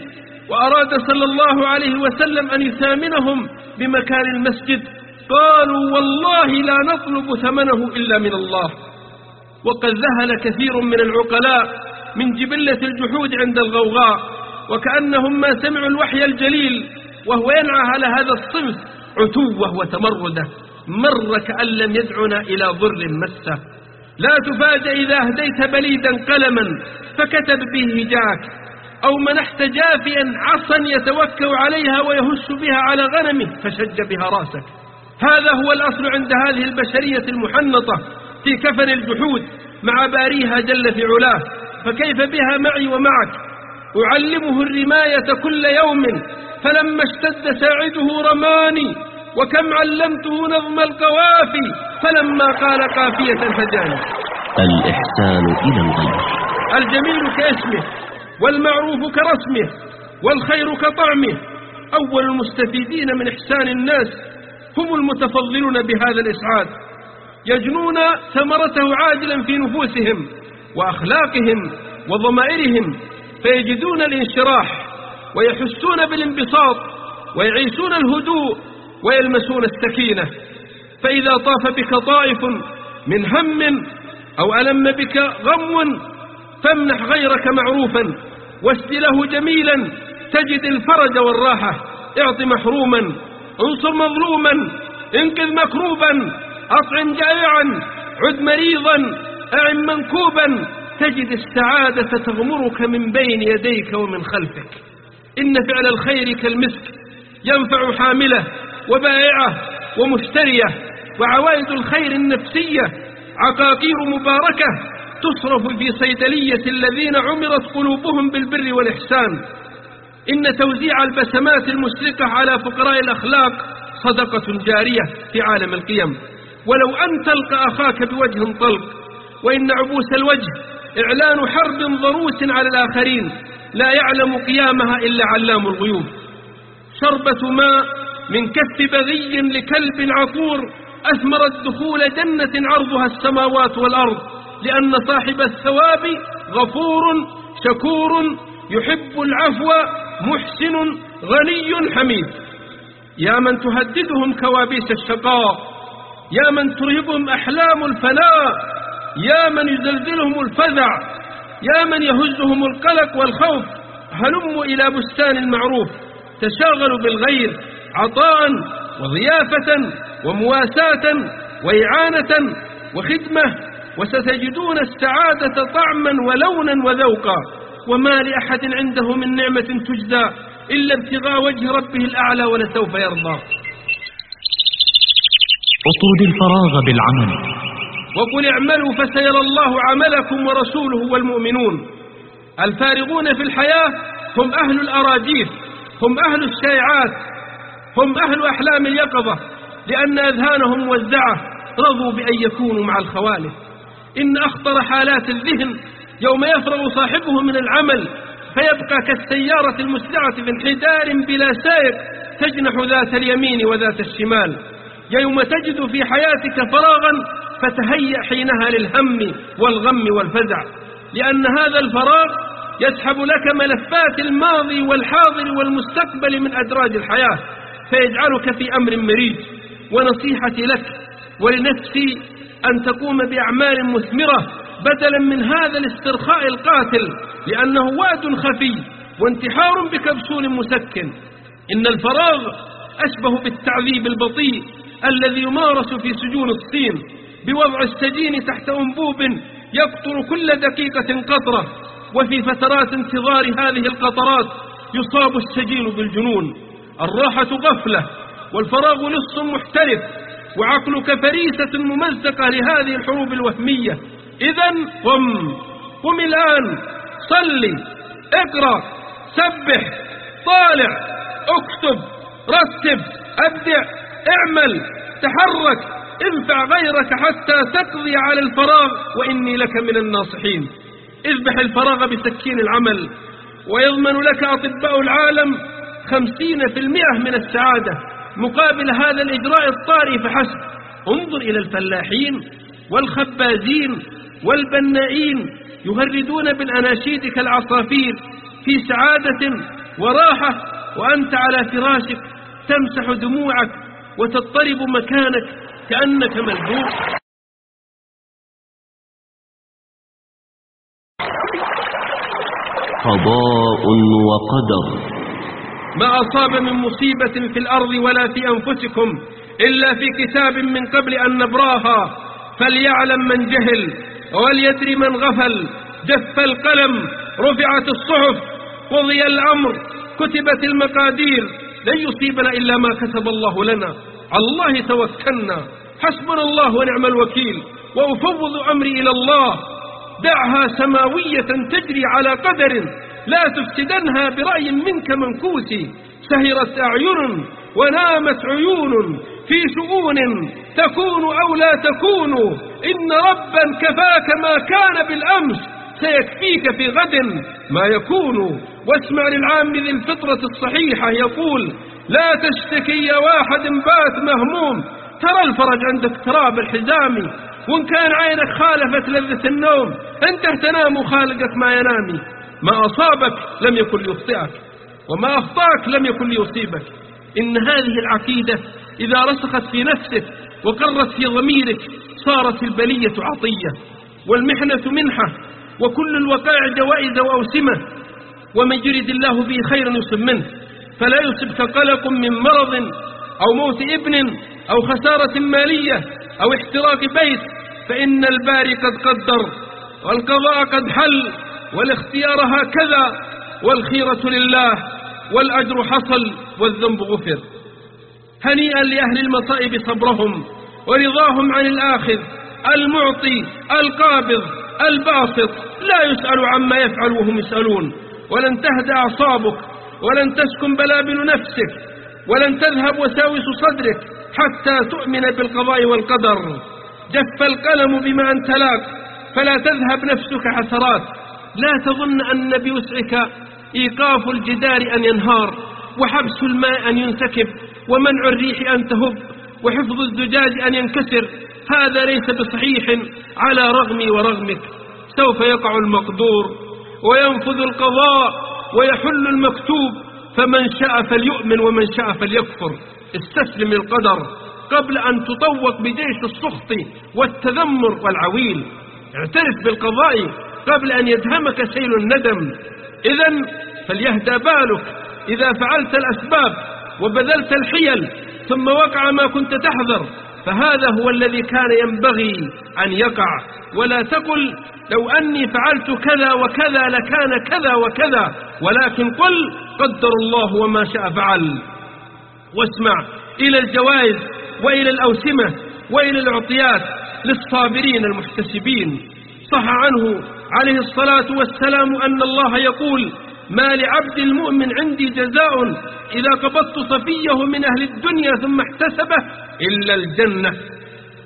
وأراد صلى الله عليه وسلم أن يثامنهم بمكان المسجد. قالوا والله لا نطلب ثمنه إلا من الله. وقد ذهل كثير من العقلاء من جبلة الجحود عند الغوغاء وكأنهم ما سمعوا الوحي الجليل وهو ينعى على هذا الصنف عتوة وتمرده مر كأن لم يدعنا إلى ضر مسه. لا تفاجأ إذا أهديت بليدا قلما فكتب به هجاك أو منحت جافيا عصا يتوكل عليها ويهش بها على غنمه فشج بها راسك هذا هو الأصل عند هذه البشرية المحنطة في كفن الجحود مع باريها جل في علاه. فكيف بها معي ومعك؟ أعلمه الرماية كل يوم فلما اشتد ساعده رماني وكم علمته نظم القوافي فلما قال قافية فجاني. الإحسان إلى الغير. الجميل كاسمه. والمعروف كرسمه والخير كطعمه. أول المستفيدين من إحسان الناس هم المتفضلون بهذا الإسعاد. يجنون ثمرته عاجلا في نفوسهم وأخلاقهم وضمائرهم فيجدون الانشراح ويحسون بالانبساط ويعيشون الهدوء ويلمسون السكينة. فإذا طاف بك طائف من هم أو ألم بك غم فامنح غيرك معروفا واسد له جميلا تجد الفرج والراحة. اعط محروما انصر مظلوما انقذ مكروبا أطعم جائعا عد مريضا أعن منكوبا. تجد السعادة تغمرك من بين يديك ومن خلفك. إن فعل الخير كالمسك ينفع حاملة وبائعة ومشترية. وعوائد الخير النفسية عقاقير مباركة. تصرف في صيدلية الذين عمرت قلوبهم بالبر والإحسان. إن توزيع البسمات المشرقة على فقراء الأخلاق صدقة جارية في عالم القيم. ولو أن تلقى أخاك بوجه طلق وإن عبوس الوجه إعلان حرب ضروس على الآخرين لا يعلم قيامها إلا علام الغيوب. شربة ماء من كف بغي لكلب عقور أثمرت دخول جنة عرضها السماوات والأرض. لأن صاحب الثواب غفور شكور يحب العفو محسن غني حميد. يا من تهددهم كوابيس الشقاء يا من ترهبهم أحلام الفناء يا من يزلزلهم الفزع يا من يهزهم القلق والخوف هلموا إلى بستان المعروف تشاغلوا بالغير عطاء وضيافة ومواساة وإعانة وخدمة وستجدون السعادة طعما ولونا وذوقا وما لأحد عنده من نعمة تجزى إلا ابتغاء وجه ربه الأعلى ولسوف يرضى. اطرد الفراغ بالعمل. وقل اعملوا فسيرى الله عملكم ورسوله والمؤمنون. الفارغون في الحياة هم أهل الأراجيف هم أهل الشائعات هم أهل أحلام اليقظة لأن أذهانهم موزعة رضوا بأن يكونوا مع الخوالف. إن أخطر حالات الذهن يوم يفرغ صاحبه من العمل فيبقى كالسيارة المسرعة في انحدار بلا سائق تجنح ذات اليمين وذات الشمال. يوم تجد في حياتك فراغا فتهيأ حينها للهم والغم والفزع لأن هذا الفراغ يسحب لك ملفات الماضي والحاضر والمستقبل من أدراج الحياة فيجعلك في أمر مريج ونصيحتي لك ولنفسي أن تقوم بأعمال مثمرة بدلا من هذا الاسترخاء القاتل لأنه وعد خفي وانتحار بكبسول مسكن. إن الفراغ أشبه بالتعذيب البطيء الذي يمارس في سجون الصين بوضع السجين تحت أنبوب يقطر كل دقيقة قطرة وفي فترات انتظار هذه القطرات يصاب السجين بالجنون. الراحة غفلة والفراغ لص محترف وعقلك فريسة ممزقة لهذه الحروب الوهمية إذا قم قم الآن. صلي اقرأ سبح طالع اكتب رتب أبدع اعمل تحرك انفع غيرك حتى تقضي على الفراغ. وإني لك من الناصحين. اذبح الفراغ بسكين العمل. ويضمن لك أطباء العالم خمسين في المئة من السعادة. مقابل هذا الإجراء الطارئ فحسب. انظر إلى الفلاحين والخبازين والبنائين يهردون بالأناشيد كالعصافير في سعادة وراحة وأنت على فراشك تمسح دموعك وتضطرب مكانك كأنك ملبوس. قضاء وقدر. ما أصاب من مصيبة في الأرض ولا في أنفسكم إلا في كتاب من قبل أن نبراها فليعلم من جهل وليدري من غفل. جف القلم رفعت الصحف قضي الأمر كتبت المقادير. لن يصيبنا إلا ما كتب الله لنا. على الله توكلنا. حسبنا الله ونعم الوكيل. وأفوض أمري إلى الله. دعها سماوية تجري على قدر. لا تفسدنها برأي منك منكوس سهرت أعين ونامت عيون في شؤون تكون أو لا تكون. إن ربا كفاك ما كان بالأمس سيكفيك في غد ما يكون. واسمع للعام ذي الفطرة الصحيحة يقول لا تشتكي يا واحد بات مهموم ترى الفرج عند اقتراب الحزام. وإن كان عينك خالفت لذة النوم انت تنام وخالقك ما ينامي. ما أصابك لم يكن ليخطئك وما أخطأك لم يكن ليصيبك. إن هذه العقيدة إذا رسخت في نفسك وقرت في ضميرك صارت البلية عطية والمحنة منحة وكل الوقائع جوائز وأوسمة. ومن يرد الله به خيرا يصب منه فلا يصبك قلق من مرض أو موت ابن أو خسارة مالية أو احتراق بيت فإن الباري قد قدر والقضاء قد حل. والاختيار هكذا والخيرة لله والأجر حصل والذنب غفر. هنيئا لأهل المصائب صبرهم ورضاهم عن الآخذ المعطي القابض الباسط لا يسأل عما يفعل وهم يسألون. ولن تهدى أعصابك ولن تسكن بلابل نفسك ولن تذهب وساوس صدرك حتى تؤمن بالقضاء والقدر. جف القلم بما أنت لاك فلا تذهب نفسك حسرات. لا تظن أن بوسعك إيقاف الجدار أن ينهار وحبس الماء أن ينسكب ومنع الريح أن تهب وحفظ الزجاج أن ينكسر. هذا ليس بصحيح على رغمي ورغمك. سوف يقع المقدور وينفذ القضاء ويحل المكتوب. فمن شاء فليؤمن ومن شاء فليكفر. استسلم القدر قبل أن تطوق بجيش السخط والتذمر والعويل. اعترف بالقضاء. قبل أن يدهمك سيل الندم. إذا فليهدى بالك إذا فعلت الأسباب وبذلت الحيل ثم وقع ما كنت تحذر. فهذا هو الذي كان ينبغي أن يقع. ولا تقل لو أني فعلت كذا وكذا لكان كذا وكذا ولكن قل قدر الله وما شاء فعل. واسمع إلى الجوائز وإلى الأوسمة وإلى العطيات للصابرين المحتسبين. صح عنه عليه الصلاة والسلام أن الله يقول ما لعبد المؤمن عندي جزاء إذا قبضت صفيه من أهل الدنيا ثم احتسبه إلا الجنة.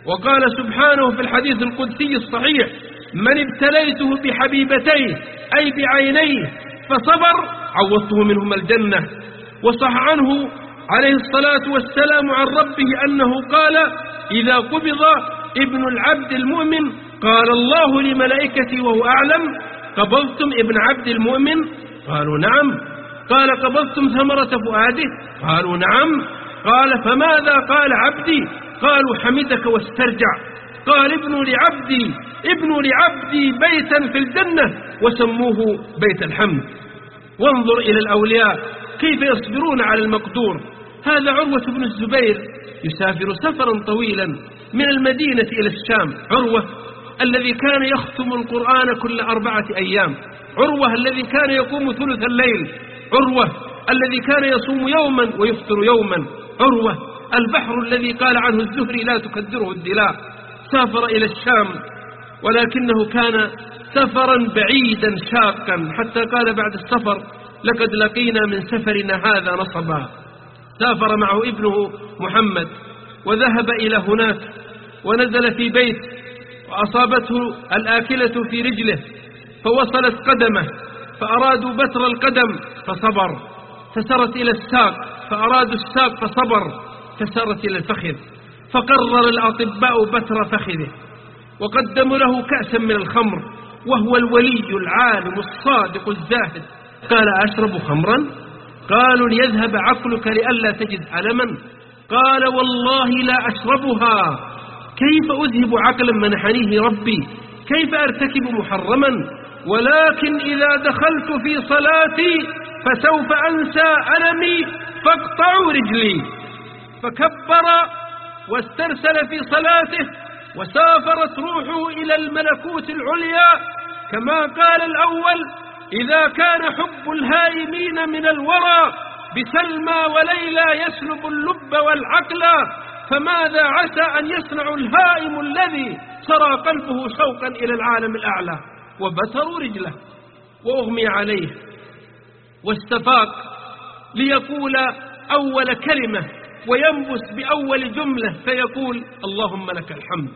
وقال سبحانه في الحديث القدسي الصحيح من ابتليته بحبيبتيه أي بعينيه فصبر عوضته منهما الجنة. وصح عنه عليه الصلاة والسلام عن ربه أنه قال إذا قبض ابن العبد المؤمن قال الله لملائكتي وهو أعلم قبضتم ابن عبد المؤمن؟ قالوا نعم. قال قبضتم ثمرة فؤاده؟ قالوا نعم. قال فماذا قال عبدي؟ قالوا حمدك واسترجع. قال ابنوا لعبدي ابنوا لعبدي بيتا في الجنة وسموه بيت الحمد. وانظر إلى الأولياء كيف يصبرون على المقدور. هذا عروة بن الزبير يسافر سفرا طويلا من المدينة إلى الشام. عروة الذي كان يختم القرآن كل أربعة أيام. عروة الذي كان يقوم ثلث الليل. عروة الذي كان يصوم يوما ويفطر يوما. عروة البحر الذي قال عنه الزهري لا تكدره الدلاء. سافر إلى الشام ولكنه كان سفرا بعيدا شاقا. حتى قال بعد السفر لقد لقينا من سفرنا هذا نصبا. سافر معه ابنه محمد وذهب إلى هناك ونزل في بيت وأصابته الآكلة في رجله فوصلت قدمه فأرادوا بتر القدم فصبر فسرت إلى الساق فأرادوا الساق فصبر فسرت إلى الفخذ فقرر الأطباء بتر فخذه وقدموا له كأسا من الخمر وهو الولي العالم الصادق الزاهد. قال أشرب خمرا؟ قالوا ليذهب عقلك لئلا تجد ألما. قال والله لا أشربها. كيف أذهب عقلا منحنيه ربي؟ كيف أرتكب محرما؟ ولكن إذا دخلت في صلاتي فسوف أنسى ألمي فاقطعوا رجلي. فكبر واسترسل في صلاته وسافرت روحه إلى الملكوت العليا. كما قال الأول إذا كان حب الهائمين من الورى بسلمى وليلى يسلب اللب والعقل. فماذا عسى أن يصنع الهائم الذي سرى قلبه شوقا إلى العالم الأعلى؟ وبتروا رجله وأغمي عليه واستفاق ليقول أول كلمة وينبس بأول جملة فيقول اللهم لك الحمد.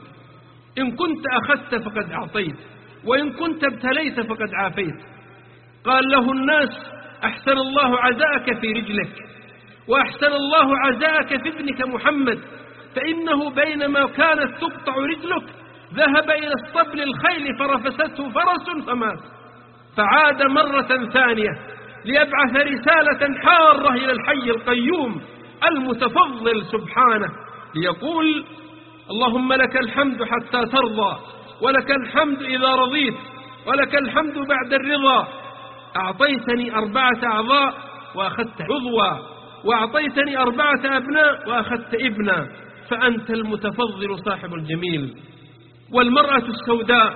إن كنت أخذت فقد أعطيت وإن كنت ابتليت فقد عافيت. قال له الناس أحسن الله عزاءك في رجلك وأحسن الله عزاءك في ابنك محمد. فإنه بينما كانت تقطع رجلك ذهب إلى اسطبل الخيل فرفسته فرس فمات. فعاد مرة ثانية ليبعث رسالة حارة إلى الحي القيوم المتفضل سبحانه ليقول اللهم لك الحمد حتى ترضى ولك الحمد إذا رضيت ولك الحمد بعد الرضا. أعطيتني أربعة أعضاء وأخذت عضوا وأعطيتني أربعة أبناء وأخذت ابنا. فأنت المتفضل صاحب الجميل. والمرأة السوداء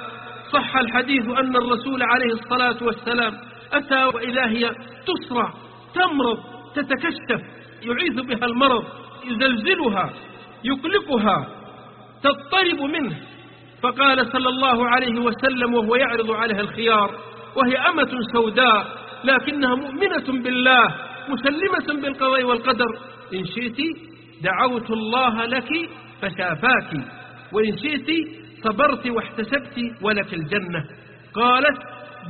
صح الحديث أن الرسول عليه الصلاة والسلام أتى وإذا هي تسرع تمرض تتكشف يعيذ بها المرض يزلزلها يقلقها تضطرب منه. فقال صلى الله عليه وسلم وهو يعرض عليها الخيار وهي أمة سوداء لكنها مؤمنة بالله مسلمة بالقضاء والقدر. إن شئت دعوت الله لك فشافاك وإن شئت صبرت واحتسبت ولك الجنة. قالت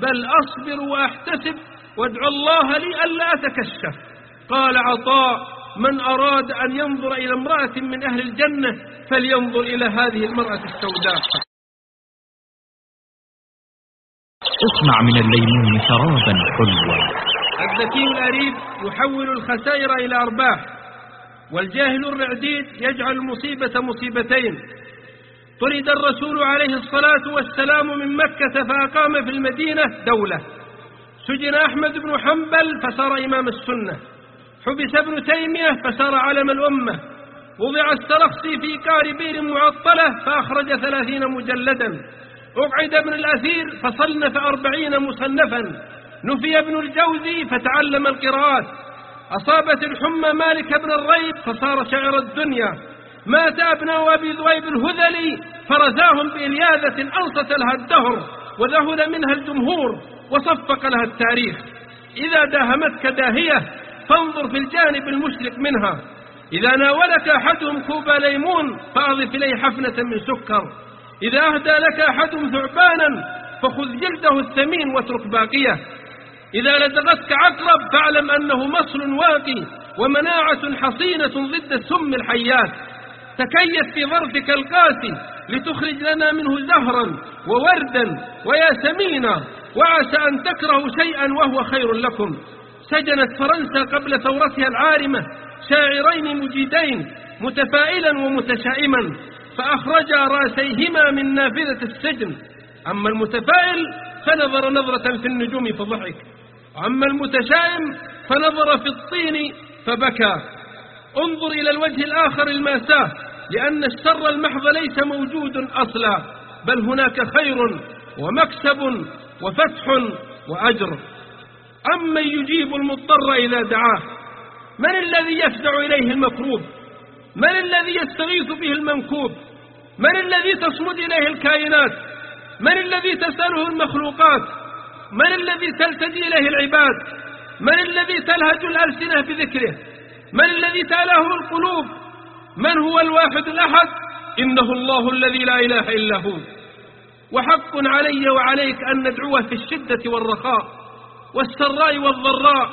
بل أصبر وأحتسب وادعو الله لي ألا أتكشف. قال عطاء من أراد أن ينظر إلى امرأة من أهل الجنة فلينظر إلى هذه المرأة السوداء. اصنع من الليمون شرابا حلوا. الذكي الأريب يحول الخسائر إلى أرباح. والجاهل الرعديد يجعل المصيبة مصيبتين. طرد الرسول عليه الصلاة والسلام من مكة فأقام في المدينة دولة. سجن أحمد بن حنبل فصار إمام السنة. حبس ابن تيمية فصار علم الأمة. وضع السرخسي في كار بير معطلة فأخرج ثلاثين مجلدا. أقعد ابن الأثير فصنف أربعين مصنفا. نفي ابن الجوزي فتعلم القراءات. أصابت الحمى مالك بن الريب فصار شعر الدنيا. مات أبناء أبي ذويب الهذلي فرزاهم بإلياذة أنصت لها الدهر وذهل منها الجمهور وصفق لها التاريخ. إذا داهمتك داهية فانظر في الجانب المشرق منها. إذا ناولك أحدهم كوب ليمون فأضف إليه حفنة من سكر. إذا أهدى لك أحدهم ثعبانا فخذ جلده الثمين واترك باقيه. إذا لدغتك عقرب فاعلم أنه مصل واقي ومناعة حصينة ضد السم الحيات. تكيف في ظرفك القاسي لتخرج لنا منه زهرا ووردا وياسمينا وعسى أن تكرهوا شيئا وهو خير لكم. سجنت فرنسا قبل ثورتها العارمة شاعرين مجيدين متفائلا ومتشائما فأخرجا رأسيهما من نافذة السجن. أما المتفائل فنظر نظرة في النجوم فضحك. أما المتشائم فنظر في الطين فبكى. انظر إلى الوجه الآخر الماساة لأن الشر المحض ليس موجود أصلا بل هناك خير ومكسب وفتح وأجر. أمن يجيب المضطر إذا دعاه. من الذي يفزع إليه المكروب؟ من الذي يستغيث به المنكوب؟ من الذي تصمد إليه الكائنات؟ من الذي تسأله المخلوقات؟ من الذي تلتجي إليه العباد؟ من الذي تلهج الألسنة بذكره؟ من الذي تأله القلوب؟ من هو الواحد الأحد؟ إنه الله الذي لا إله إلا هو. وحق علي وعليك أن ندعوه في الشدة والرخاء والسراء والضراء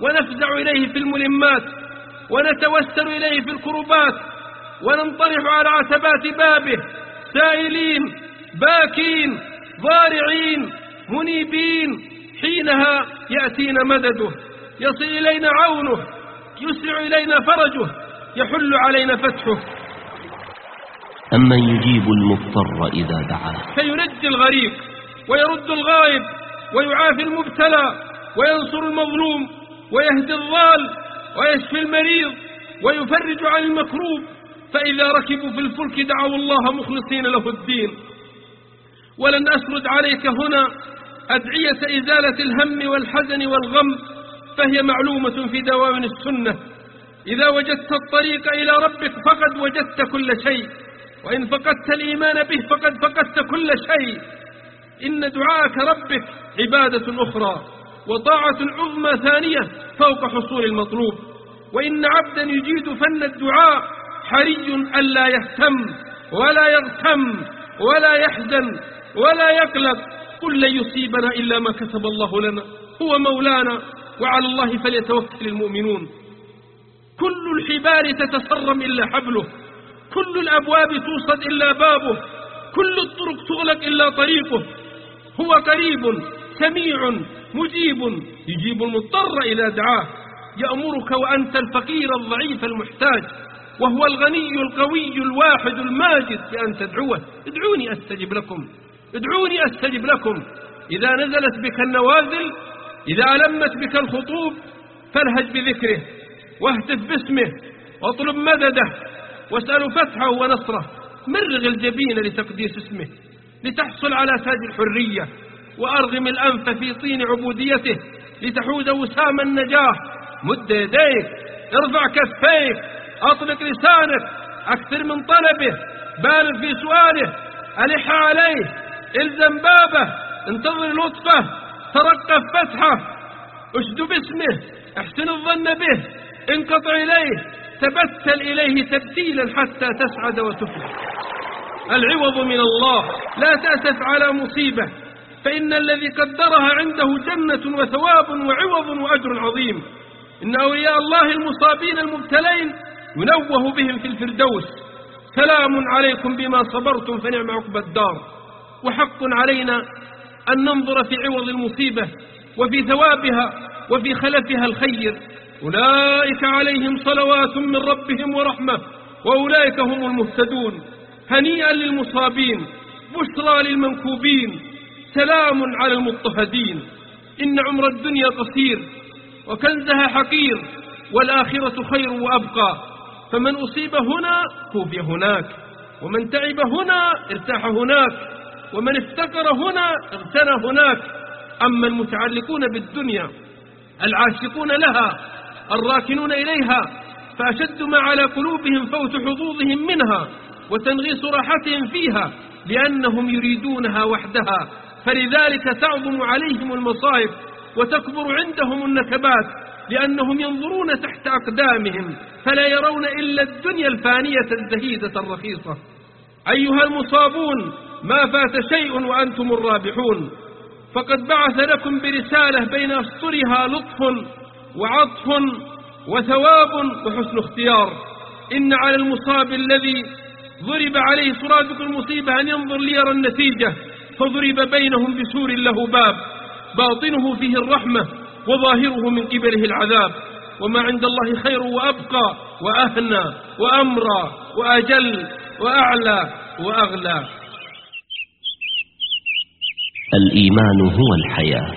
ونفزع إليه في الملمات ونتوسل إليه في الكربات وننطرح على عتبات بابه سائلين باكين ضارعين منيبين حينها يأتينا مدده يصل إلينا عونه يسرع إلينا فرجه يحل علينا فتحه. أمن يجيب المضطر إذا دعاه. فينجي الغريق ويرد الغائب ويعافي المبتلى وينصر المظلوم ويهدي الضال ويشفي المريض ويفرج عن المكروب فإذا ركبوا في الفلك دعوا الله مخلصين له الدين. ولن أسرد عليك هنا أدعية إزالة الهم والحزن والغم فهي معلومة في دوام السنة. إذا وجدت الطريق إلى ربك فقد وجدت كل شيء وإن فقدت الإيمان به فقد فقدت كل شيء. إن دعاءك ربك عبادة أخرى وطاعة عظمى ثانية فوق حصول المطلوب. وإن عبدا يجيد فن الدعاء حري ألا يهتم ولا يغتم ولا يحزن ولا يقلق. قل لن يصيبنا إلا ما كتب الله لنا هو مولانا وعلى الله فليتوكل المؤمنون. كل الحبال تتسرم إلا حبله كل الأبواب توصد إلا بابه كل الطرق تغلق إلا طريقه. هو قريب سميع مجيب يجيب المضطر إذا دعاه. يأمرك وأنت الفقير الضعيف المحتاج وهو الغني القوي الواحد الماجد بأن تدعوه. ادعوني أستجب لكم. ادعوني أستجب لكم. إذا نزلت بك النوازل إذا ألمت بك الخطوب فالهج بذكره واهتف باسمه واطلب مدده واسأل فتحه ونصره. مرغ الجبين لتقديس اسمه لتحصل على تاج الحرية وأرغم الأنف في طين عبوديته لتحوز وسام النجاح. مد يديك ارفع كفيك أطلق لسانك أكثر من طلبه بالغ في سؤاله ألح عليه. إلزم بابه انتظر لطفه ترقب فتحه. اشد باسمه احسن الظن به انقطع إليه تبتل إليه تبتيلا حتى تسعد وتفلح. العوض من الله لا تأسف على مصيبة فإن الذي قدرها عنده جنة وثواب وعوض وأجر عظيم. إن أولياء الله المصابين المبتلين ينوه بهم في الفردوس. سلام عليكم بما صبرتم فنعم عقبى الدار. وحق علينا أن ننظر في عوض المصيبة وفي ثوابها وفي خلفها الخير. أولئك عليهم صلوات من ربهم ورحمة وأولئك هم المهتدون. هنيئا للمصابين بشرى للمنكوبين سلام على المضطهدين. إن عمر الدنيا قصير وكنزها حقير والآخرة خير وأبقى. فمن أصيب هنا كوفي هناك ومن تعب هنا ارتاح هناك. ومن افتقر هنا اغتنى هناك. أما المتعلقون بالدنيا العاشقون لها الراكنون إليها فأشد ما على قلوبهم فوت حظوظهم منها وتنغيص راحتهم فيها لأنهم يريدونها وحدها. فلذلك تعظم عليهم المصائب وتكبر عندهم النكبات لأنهم ينظرون تحت أقدامهم فلا يرون إلا الدنيا الفانية الزهيدة الرخيصة. أيها المصابون ما فات شيء وأنتم الرابحون. فقد بعث لكم برسالة بين أسطرها لطف وعطف وثواب وحسن اختيار. إن على المصاب الذي ضرب عليه صرادق المصيبة أن ينظر ليرى النتيجة فضرب بينهم بسور له باب باطنه فيه الرحمة وظاهره من قبله العذاب. وما عند الله خير وأبقى وأهنى وأمرى وأجل وأعلى وأغلى. الإيمان هو الحياة.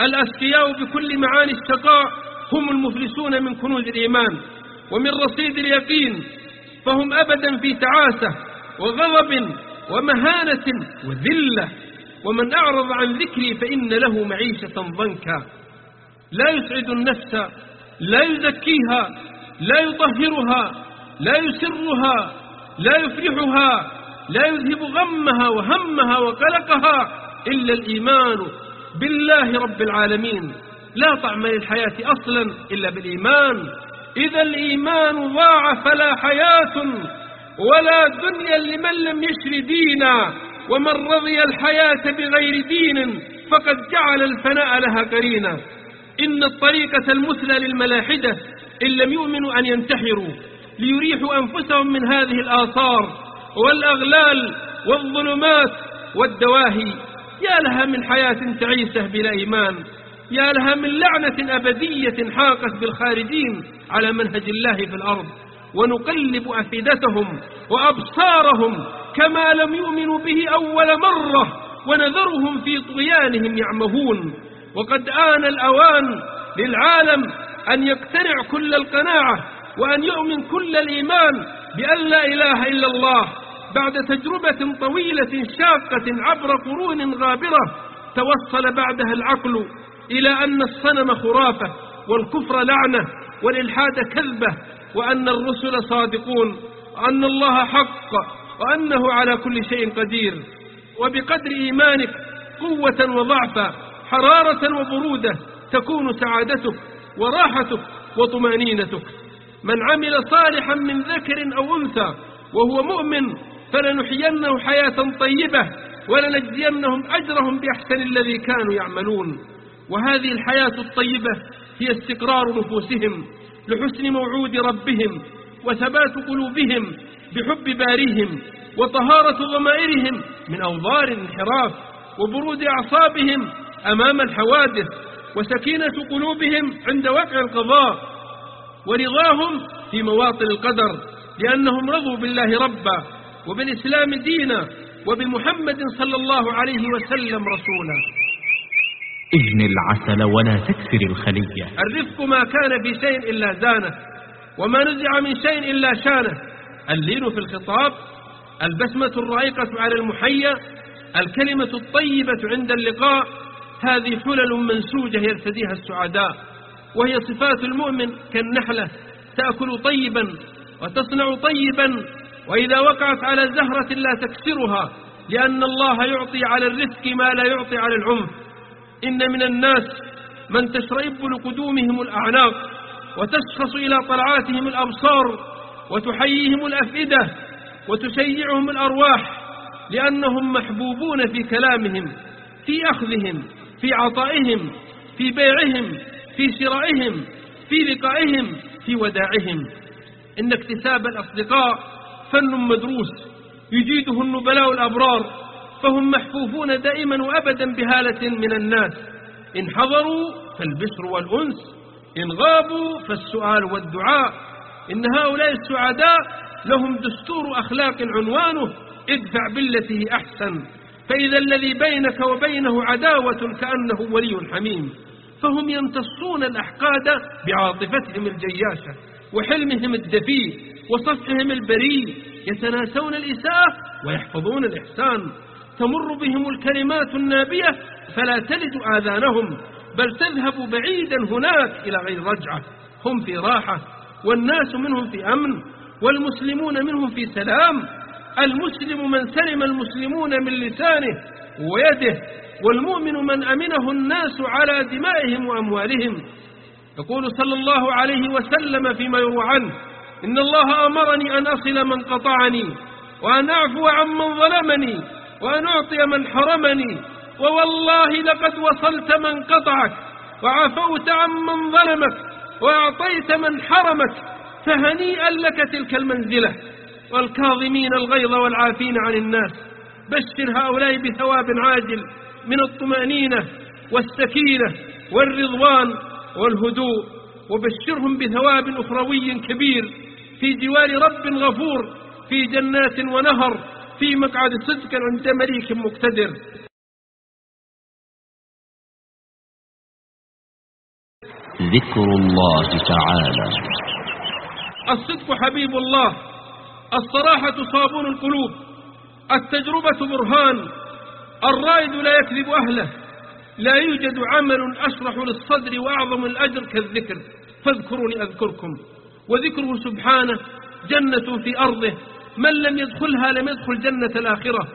الأسقياء بكل معاني الشقاء هم المفلسون من كنوز الإيمان ومن رصيد اليقين فهم أبدا في تعاسة وغضب ومهانة وذلة. ومن أعرض عن ذكري فإن له معيشة ضنكا. لا يسعد النفس لا يزكيها لا يطهرها لا يسرها لا يفرحها. لا يذهب غمها وهمها وقلقها إلا الإيمان بالله رب العالمين. لا طعم للحياة أصلا إلا بالإيمان. إذا الإيمان ضاع فلا حياة ولا دنيا لمن لم يشر دينا. ومن رضي الحياة بغير دين فقد جعل الفناء لها قرينا. إن الطريقة المثلى للملاحدة إن لم يؤمنوا أن ينتحروا ليريحوا أنفسهم من هذه الآثار. والأغلال والظلمات والدواهي يا لها من حياة تعيسة بلا إيمان يا لها من لعنة أبدية حاقت بالخارجين على منهج الله في الأرض ونقلب أفئدتهم وأبصارهم كما لم يؤمنوا به أول مرة ونذرهم في طغيانهم يعمهون. وقد آن الأوان للعالم أن يقتنع كل القناعة وأن يؤمن كل الإيمان بأن لا إله إلا الله بعد تجربة طويلة شاقة عبر قرون غابرة توصل بعدها العقل إلى أن الصنم خرافة والكفر لعنة والإلحاد كذبة وأن الرسل صادقون وأن الله حق وأنه على كل شيء قدير. وبقدر إيمانك قوة وضعفا حرارة وبرودة تكون سعادتك وراحتك وطمأنينتك. من عمل صالحا من ذكر أو أنثى وهو مؤمن فلنحيينه حياة طيبة ولنجزينهم أجرهم بأحسن الذي كانوا يعملون. وهذه الحياة الطيبة هي استقرار نفوسهم لحسن موعود ربهم وثبات قلوبهم بحب باريهم وطهارة ضمائرهم من أوضار الانحراف وبرود أعصابهم أمام الحوادث وسكينة قلوبهم عند وقع القضاء. ورضاهم في مواطن القدر لأنهم رضوا بالله ربا. وبالإسلام دينا وبمحمد صلى الله عليه وسلم رسولا. اجن العسل ولا تكسر الخلية. الرفق ما كان في شيء إلا زانه وما نزع من شيء إلا شانه. اللين في الخطاب البسمة الرائقة على المحيا الكلمة الطيبة عند اللقاء. هذه حلل منسوجة يرتديها السعداء وهي صفات المؤمن كالنحلة تأكل طيبا وتصنع طيبا. وإذا وقعت على زهرة لا تكسرها لأن الله يعطي على الرفق ما لا يعطي على العنف. إن من الناس من تشرئب لقدومهم الأعناق وتشخص إلى طلعاتهم الأبصار وتحييهم الأفئدة وتشيعهم الأرواح لأنهم محبوبون في كلامهم في أخذهم في عطائهم في بيعهم في شرائهم في لقائهم في وداعهم إن اكتساب الأصدقاء فن مدروس يجيده النبلاء الأبرار فهم محفوفون دائما وأبدا بهالة من الناس. إن حضروا فالبشر والأنس إن غابوا فالسؤال والدعاء. إن هؤلاء السعداء لهم دستور أخلاق عنوانه ادفع بالتي أحسن. فإذا الذي بينك وبينه عداوة كأنه ولي حميم. فهم يمتصون الأحقاد بعاطفتهم الجياشة وحلمهم الدفي وصفحهم البريء يتناسون الإساءة ويحفظون الإحسان. تمر بهم الكلمات النابية فلا تلد آذانهم بل تذهب بعيدا هناك إلى غير رجعة. هم في راحة والناس منهم في أمن والمسلمون منهم في سلام. المسلم من سلم المسلمون من لسانه ويده والمؤمن من أمنه الناس على دمائهم وأموالهم. يقول صلى الله عليه وسلم فيما يروى عنه إن الله أمرني أن أصل من قطعني وأن أعفو عمن ظلمني وأن أعطي من حرمني ووالله لقد وصلت من قطعك وعفوت عمن ظلمك وأعطيت من حرمك فهنيئا لك تلك المنزلة. والكاظمين الغيظ والعافين عن الناس بشر هؤلاء بثواب عاجل من الطمأنينة والسكينة والرضوان والهدوء وبشرهم بثواب أخروي كبير. في جوار رب غفور في جنات ونهر في مقعد صدق عند مليك مقتدر. ذكر الله تعالى. الصدق حبيب الله الصراحة صابون القلوب التجربة برهان الرائد لا يكذب أهله لا يوجد عمل أشرح للصدر وأعظم الأجر كالذكر. فاذكروني أذكركم. وذكره سبحانه جنة في أرضه من لم يدخلها لم يدخل جنة الآخرة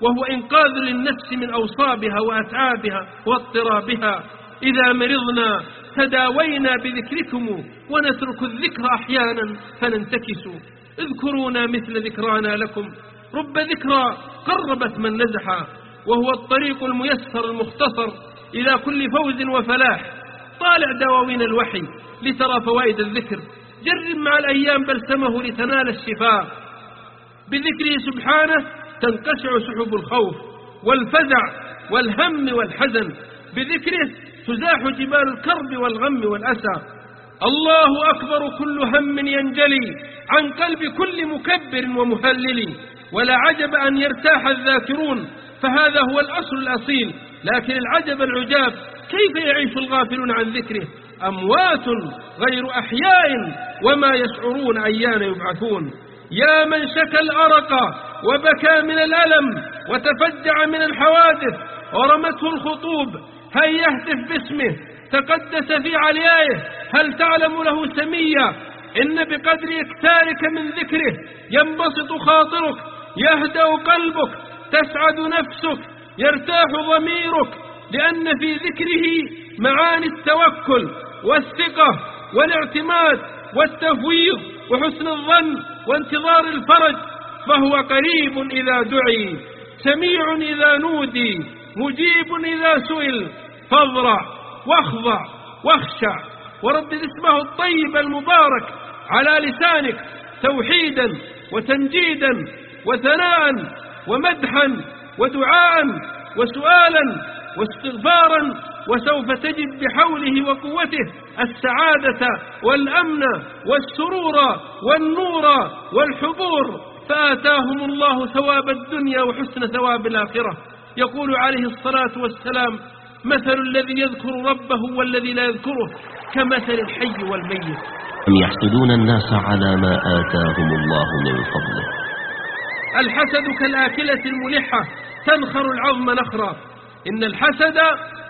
وهو إنقاذ للنفس من أوصابها وأتعابها واضطرابها. إذا مرضنا تداوينا بذكركم ونترك الذكر أحيانا فننتكس. اذكرونا مثل ذكرانا لكم. رب ذكرى قربت من نزحا وهو الطريق الميسر المختصر إلى كل فوز وفلاح. طالع دواوين الوحي لترى فوائد الذكر. جرب مع الأيام بلسمه لتنال الشفاء. بذكره سبحانه تنقشع سحب الخوف والفزع والهم والحزن. بذكره تزاح جبال الكرب والغم والأسى. الله أكبر كل هم ينجلي عن قلب كل مكبر ومهلل. ولا عجب أن يرتاح الذاكرون فهذا هو الأصل الأصيل. لكن العجب العجاب كيف يعيش الغافلون عن ذكره؟ أموات غير أحياء وما يشعرون أيان يبعثون. يا من شكى الأرق وبكى من الألم وتفجع من الحوادث ورمته الخطوب هل يهتف باسمه؟ تقدس في عليائه هل تعلم له سميا؟ إن بقدر إكثارك من ذكره ينبسط خاطرك يهدأ قلبك تسعد نفسك يرتاح ضميرك لأن في ذكره معاني التوكل. والثقة والاعتماد والتفويض وحسن الظن وانتظار الفرج فهو قريب إذا دعي سميع إذا نودي مجيب إذا سئل فاضرع واخضع واخشع وردد اسمه الطيب المبارك على لسانك توحيدا وتمجيدا وثناء ومدحا ودعاء وسؤالا واستغفارا وسوف تجد بحوله وقوته السعادة والأمن والسرور والنور والحبور فآتاهم الله ثواب الدنيا وحسن ثواب الآخرة. يقول عليه الصلاة والسلام مثل الذي يذكر ربه والذي لا يذكره كمثل الحي والميت. أم يحسدون الناس على ما آتاهم الله من فضله؟ الحسد كالآكلة الملحة تنخر العظم نخرا. إن الحسد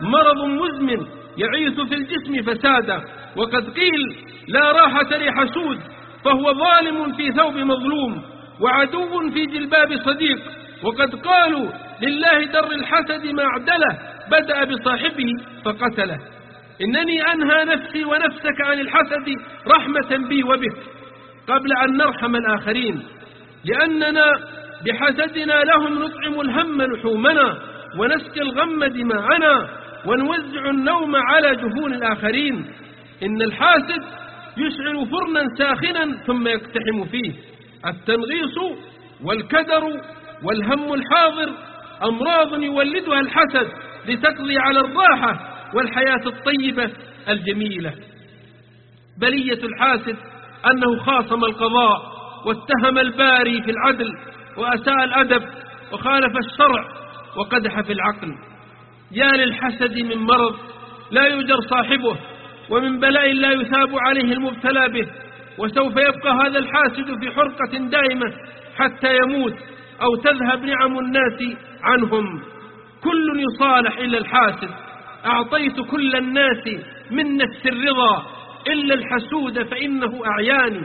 مرض مزمن يعيث في الجسم فسادا. وقد قيل لا راحة لحسود فهو ظالم في ثوب مظلوم وعدو في جلباب صديق. وقد قالوا لله در الحسد ما أعدله بدأ بصاحبه فقتله. إنني أنهى نفسي ونفسك عن الحسد رحمة بي وبك قبل أن نرحم الآخرين. لأننا بحسدنا لهم نطعم الهم لحومنا. ونسقي الغم دماءنا ونوزع النوم على جفون الآخرين. إن الحاسد يشعل فرنا ساخنا ثم يقتحم فيه. التنغيص والكدر والهم الحاضر أمراض يولدها الحسد لتقضي على الراحة والحياة الطيبة الجميلة. بلية الحاسد أنه خاصم القضاء واتهم الباري في العدل وأساء الأدب وخالف الشرع وقدح في العقل. يا للحسد من مرض لا يجر صاحبه ومن بلاء لا يثاب عليه المبتلى به. وسوف يبقى هذا الحاسد في حرقة دائمة حتى يموت أو تذهب نعم الناس عنهم. كل يصالح إلا الحاسد. أعطيت كل الناس من نفس الرضا. إلا الحسود فإنه أعياني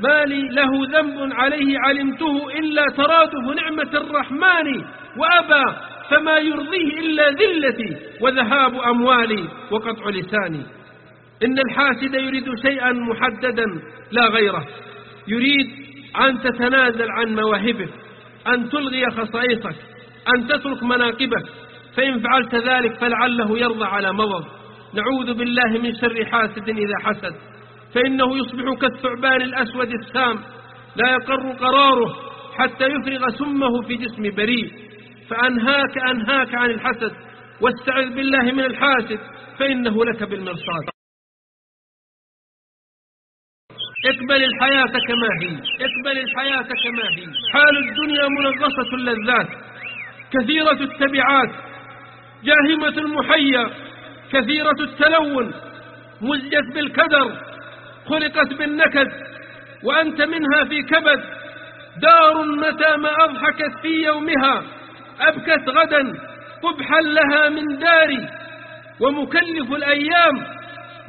ما لي له ذنب عليه علمته إلا ترادف نعمة الرحمن. وأبى فما يرضيه إلا ذلتي وذهاب أموالي وقطع لساني. إن الحاسد يريد شيئا محددا لا غيره. يريد أن تتنازل عن مواهبك أن تلغي خصائصك أن تترك مناقبك فإن فعلت ذلك فلعله يرضى على مضض. نعوذ بالله من شر حاسد إذا حسد. فإنه يصبح كالثعبان الأسود السام لا يقر قراره حتى يفرغ سمه في جسم بريء. فأنهاك أنهاك عن الحسد واستعذ بالله من الحاسد فإنه لك بالمرصاد. اقبل الحياة كما هي اقبل الحياة كما هي. حال الدنيا منغصة اللذات كثيرة التبعات جاهمة المحيا كثيرة التلون مزجت بالكدر خلقت بالنكد وأنت منها في كبد. دار متى ما أضحكت في يومها أبكت غدا قبحا لها من داري ومكلف الأيام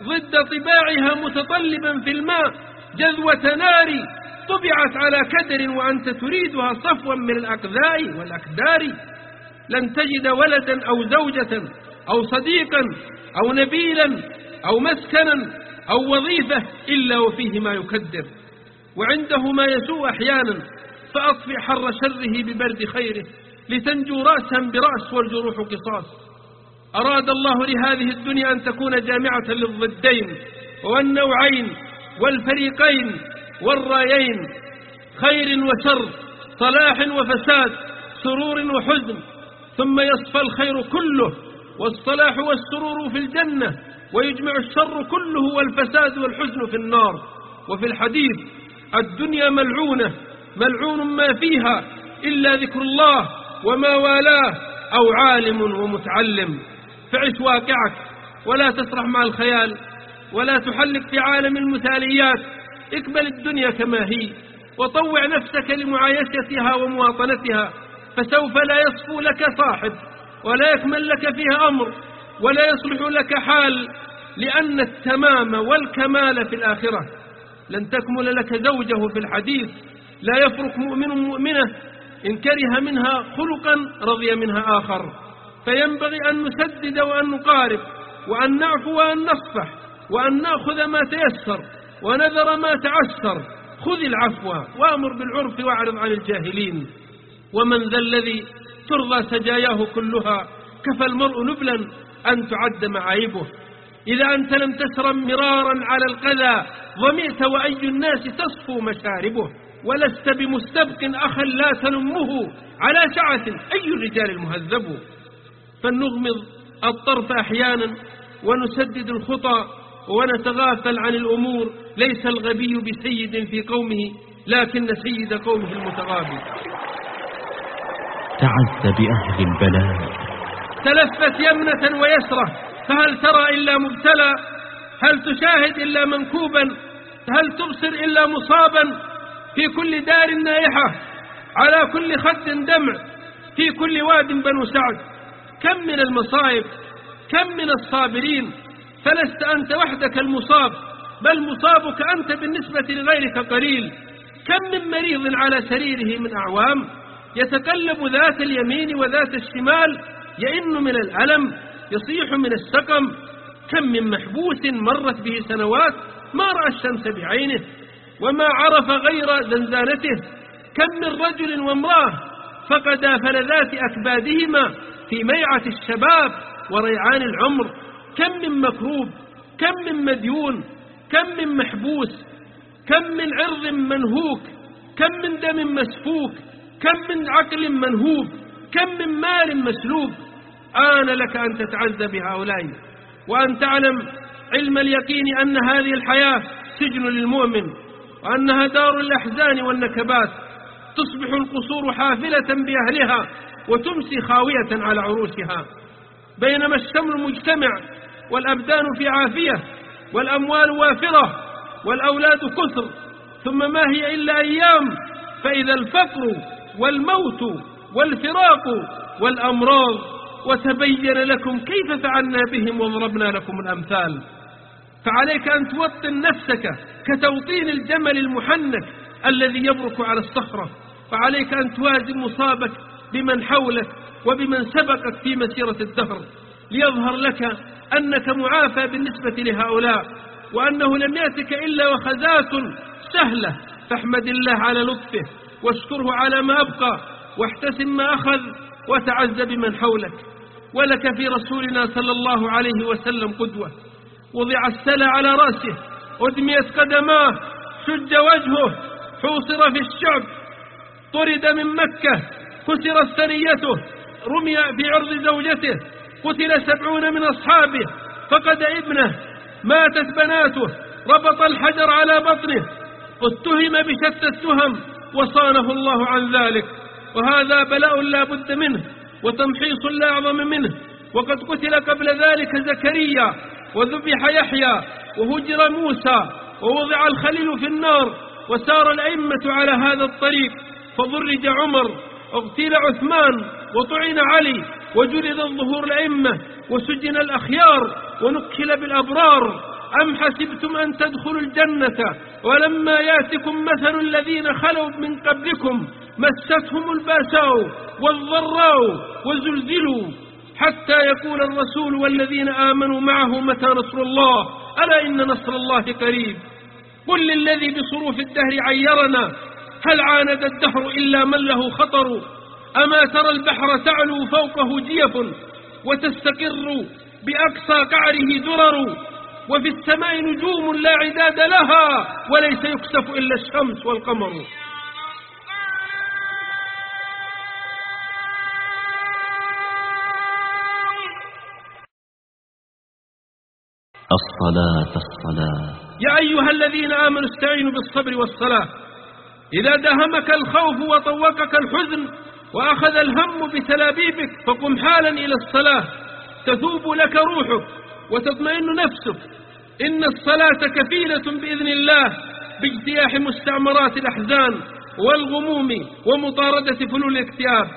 ضد طباعها متطلبا في الماء جذوة نار طبعت على كدر وأنت تريدها صفوا من الأقذاء والأكدار لن تجد ولدا أو زوجة أو صديقا أو نبيلا أو مسكنا أو وظيفة إلا وفيه ما يكدر. وعنده ما يسوء أحيانا فأطفئ حر شره ببرد خيره. لتنجو رأسا برأس والجروح قصاص. أراد الله لهذه الدنيا أن تكون جامعة للضدين والنوعين والفريقين والرايين. خير وشر صلاح وفساد سرور وحزن. ثم يصفى الخير كله والصلاح والسرور في الجنة ويجمع الشر كله والفساد والحزن في النار. وفي الحديث الدنيا ملعونة ملعون ما فيها إلا ذكر الله وما والاه أو عالم ومتعلم. فعش واقعك ولا تسرح مع الخيال ولا تحلق في عالم المثاليات. اقبل الدنيا كما هي وطوع نفسك لمعايشتها ومواطنتها فسوف لا يصفو لك صاحب ولا يكمل لك فيها أمر ولا يصلح لك حال لأن التمام والكمال في الآخرة. لن تكمل لك زوجه في الحديث لا يفرق مؤمن مؤمنة إن كره منها خلقا رضي منها آخر. فينبغي أن نسدد وأن نقارب وأن نعفو وأن نصفح وأن نأخذ ما تيسر ونذر ما تعسر. خذ العفو وأمر بالعرف وأعرض عن الجاهلين. ومن ذا الذي ترضى سجاياه كلها كفى المرء نبلا أن تعد معايبه. إذا أنت لم تسرم مرارا على القذى ظمئت وأي الناس تصفو مشاربه. ولست بمستبق أخا لا تلمه على شعث أي الرجال المهذب. فلنغمض الطرف أحيانا ونسدد الخطى ونتغافل عن الأمور. ليس الغبي بسيد في قومه لكن سيد قومه المتغابي. تعز بأهل البلاء تلفت يمنة ويسرة فهل ترى إلا مبتلى؟ هل تشاهد إلا منكوبا؟ هل تبصر إلا مصابا؟ في كل دار نائحة على كل خد دمع في كل واد بنو سعد. كم من المصائب كم من الصابرين. فلست أنت وحدك المصاب بل مصابك أنت بالنسبة لغيرك قليل. كم من مريض على سريره من أعوام يتقلب ذات اليمين وذات الشمال يئن من الألم يصيح من السقم. كم من محبوس مرت به سنوات ما رأى الشمس بعينه. وما عرف غير زنزانته. كم من رجل وامراه فقدا فلذات أكبادهما في ميعة الشباب وريعان العمر. كم من مكروب كم من مديون كم من محبوس كم من عرض منهوك كم من دم مسفوك كم من عقل منهوب كم من مال مسلوب. آن لك أن تتعزى بهؤلاء. وأن تعلم علم اليقين أن هذه الحياة سجن للمؤمن. وأنها دار الأحزان والنكبات تصبح القصور حافلة بأهلها وتمسي خاوية على عروشها بينما الشمل مجتمع والأبدان في عافية والأموال وافرة والأولاد كثر ثم ما هي إلا أيام فإذا الفقر والموت والفراق والأمراض وتبين لكم كيف فعلنا بهم وضربنا لكم الأمثال. فعليك أن توطن نفسك كتوطين الجمل المحنك الذي يبرك على الصخرة. فعليك أن توازن مصابك بمن حولك وبمن سبقك في مسيرة الدهر. ليظهر لك أنك معافى بالنسبة لهؤلاء وأنه لم يأتك إلا وخزات سهلة. فاحمد الله على لطفه واشكره على ما أبقى واحتسم ما أخذ وتعز بمن حولك. ولك في رسولنا صلى الله عليه وسلم قدوة. وضع السلى على رأسه أدميت قدماه شج وجهه حوصر في الشعب. طرد من مكة كسرت ثنيته رمي في عرض زوجته قتل سبعون من أصحابه. فقد ابنه ماتت بناته. ربط الحجر على بطنه. اتهم بشتى التهم وصانه الله عن ذلك. وهذا بلاء لا بد منه وتمحيص لا أعظم منه. وقد قتل قبل ذلك زكريا وذبح يحيى. وهجر موسى ووضع الخليل في النار وسار الأئمة على هذا الطريق فضرج عمر اغتيل عثمان وطعن علي وجلد الظهور الأئمة وسجن الأخيار ونكل بالأبرار. أم حسبتم أن تدخلوا الجنة؟ ولما يأتكم مثل الذين خلوا من قبلكم مستهم البأساء والضراء وزلزلوا حتى يقول الرسول والذين آمنوا معه متى نصر الله؟ ألا إن نصر الله قريب؟ قل للذي بصروف الدهر عيرنا هل عاند الدهر إلا من له خطر؟ أما ترى البحر تعلو فوقه جيف وتستقر بأقصى قعره درر وفي السماء نجوم لا عداد لها وليس يكسف إلا الشمس والقمر. الصلاة الصلاة. يا أيها الذين آمنوا استعينوا بالصبر والصلاة. إذا دهمك الخوف وطوقك الحزن وأخذ الهم بتلابيبك فقم حالا إلى الصلاة. تثوب لك روحك وتطمئن نفسك. إن الصلاة كفيلة بإذن الله باجتياح مستعمرات الأحزان والغموم ومطاردة فلول الاكتئاب.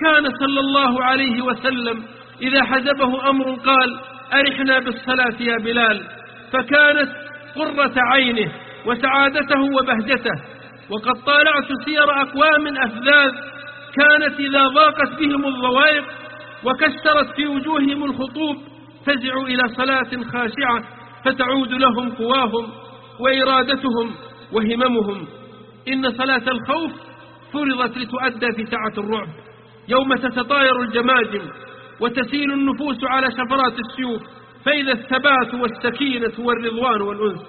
كان صلى الله عليه وسلم إذا حزبه أمر قال أرحنا بالصلاة يا بلال. فكانت قرة عينه وسعادته وبهجته. وقد طالعت سير أقوام أفذاذ كانت إذا ضاقت بهم الضوائق وكسرت في وجوههم الخطوب فزعوا إلى صلاة خاشعة فتعود لهم قواهم وإرادتهم وهممهم. إن صلاة الخوف فرضت لتؤدى في ساعة الرعب. يوم تتطاير الجماجم وتسيل النفوس على شفرات السيوف فإذا الثبات والسكينة والرضوان والأنس.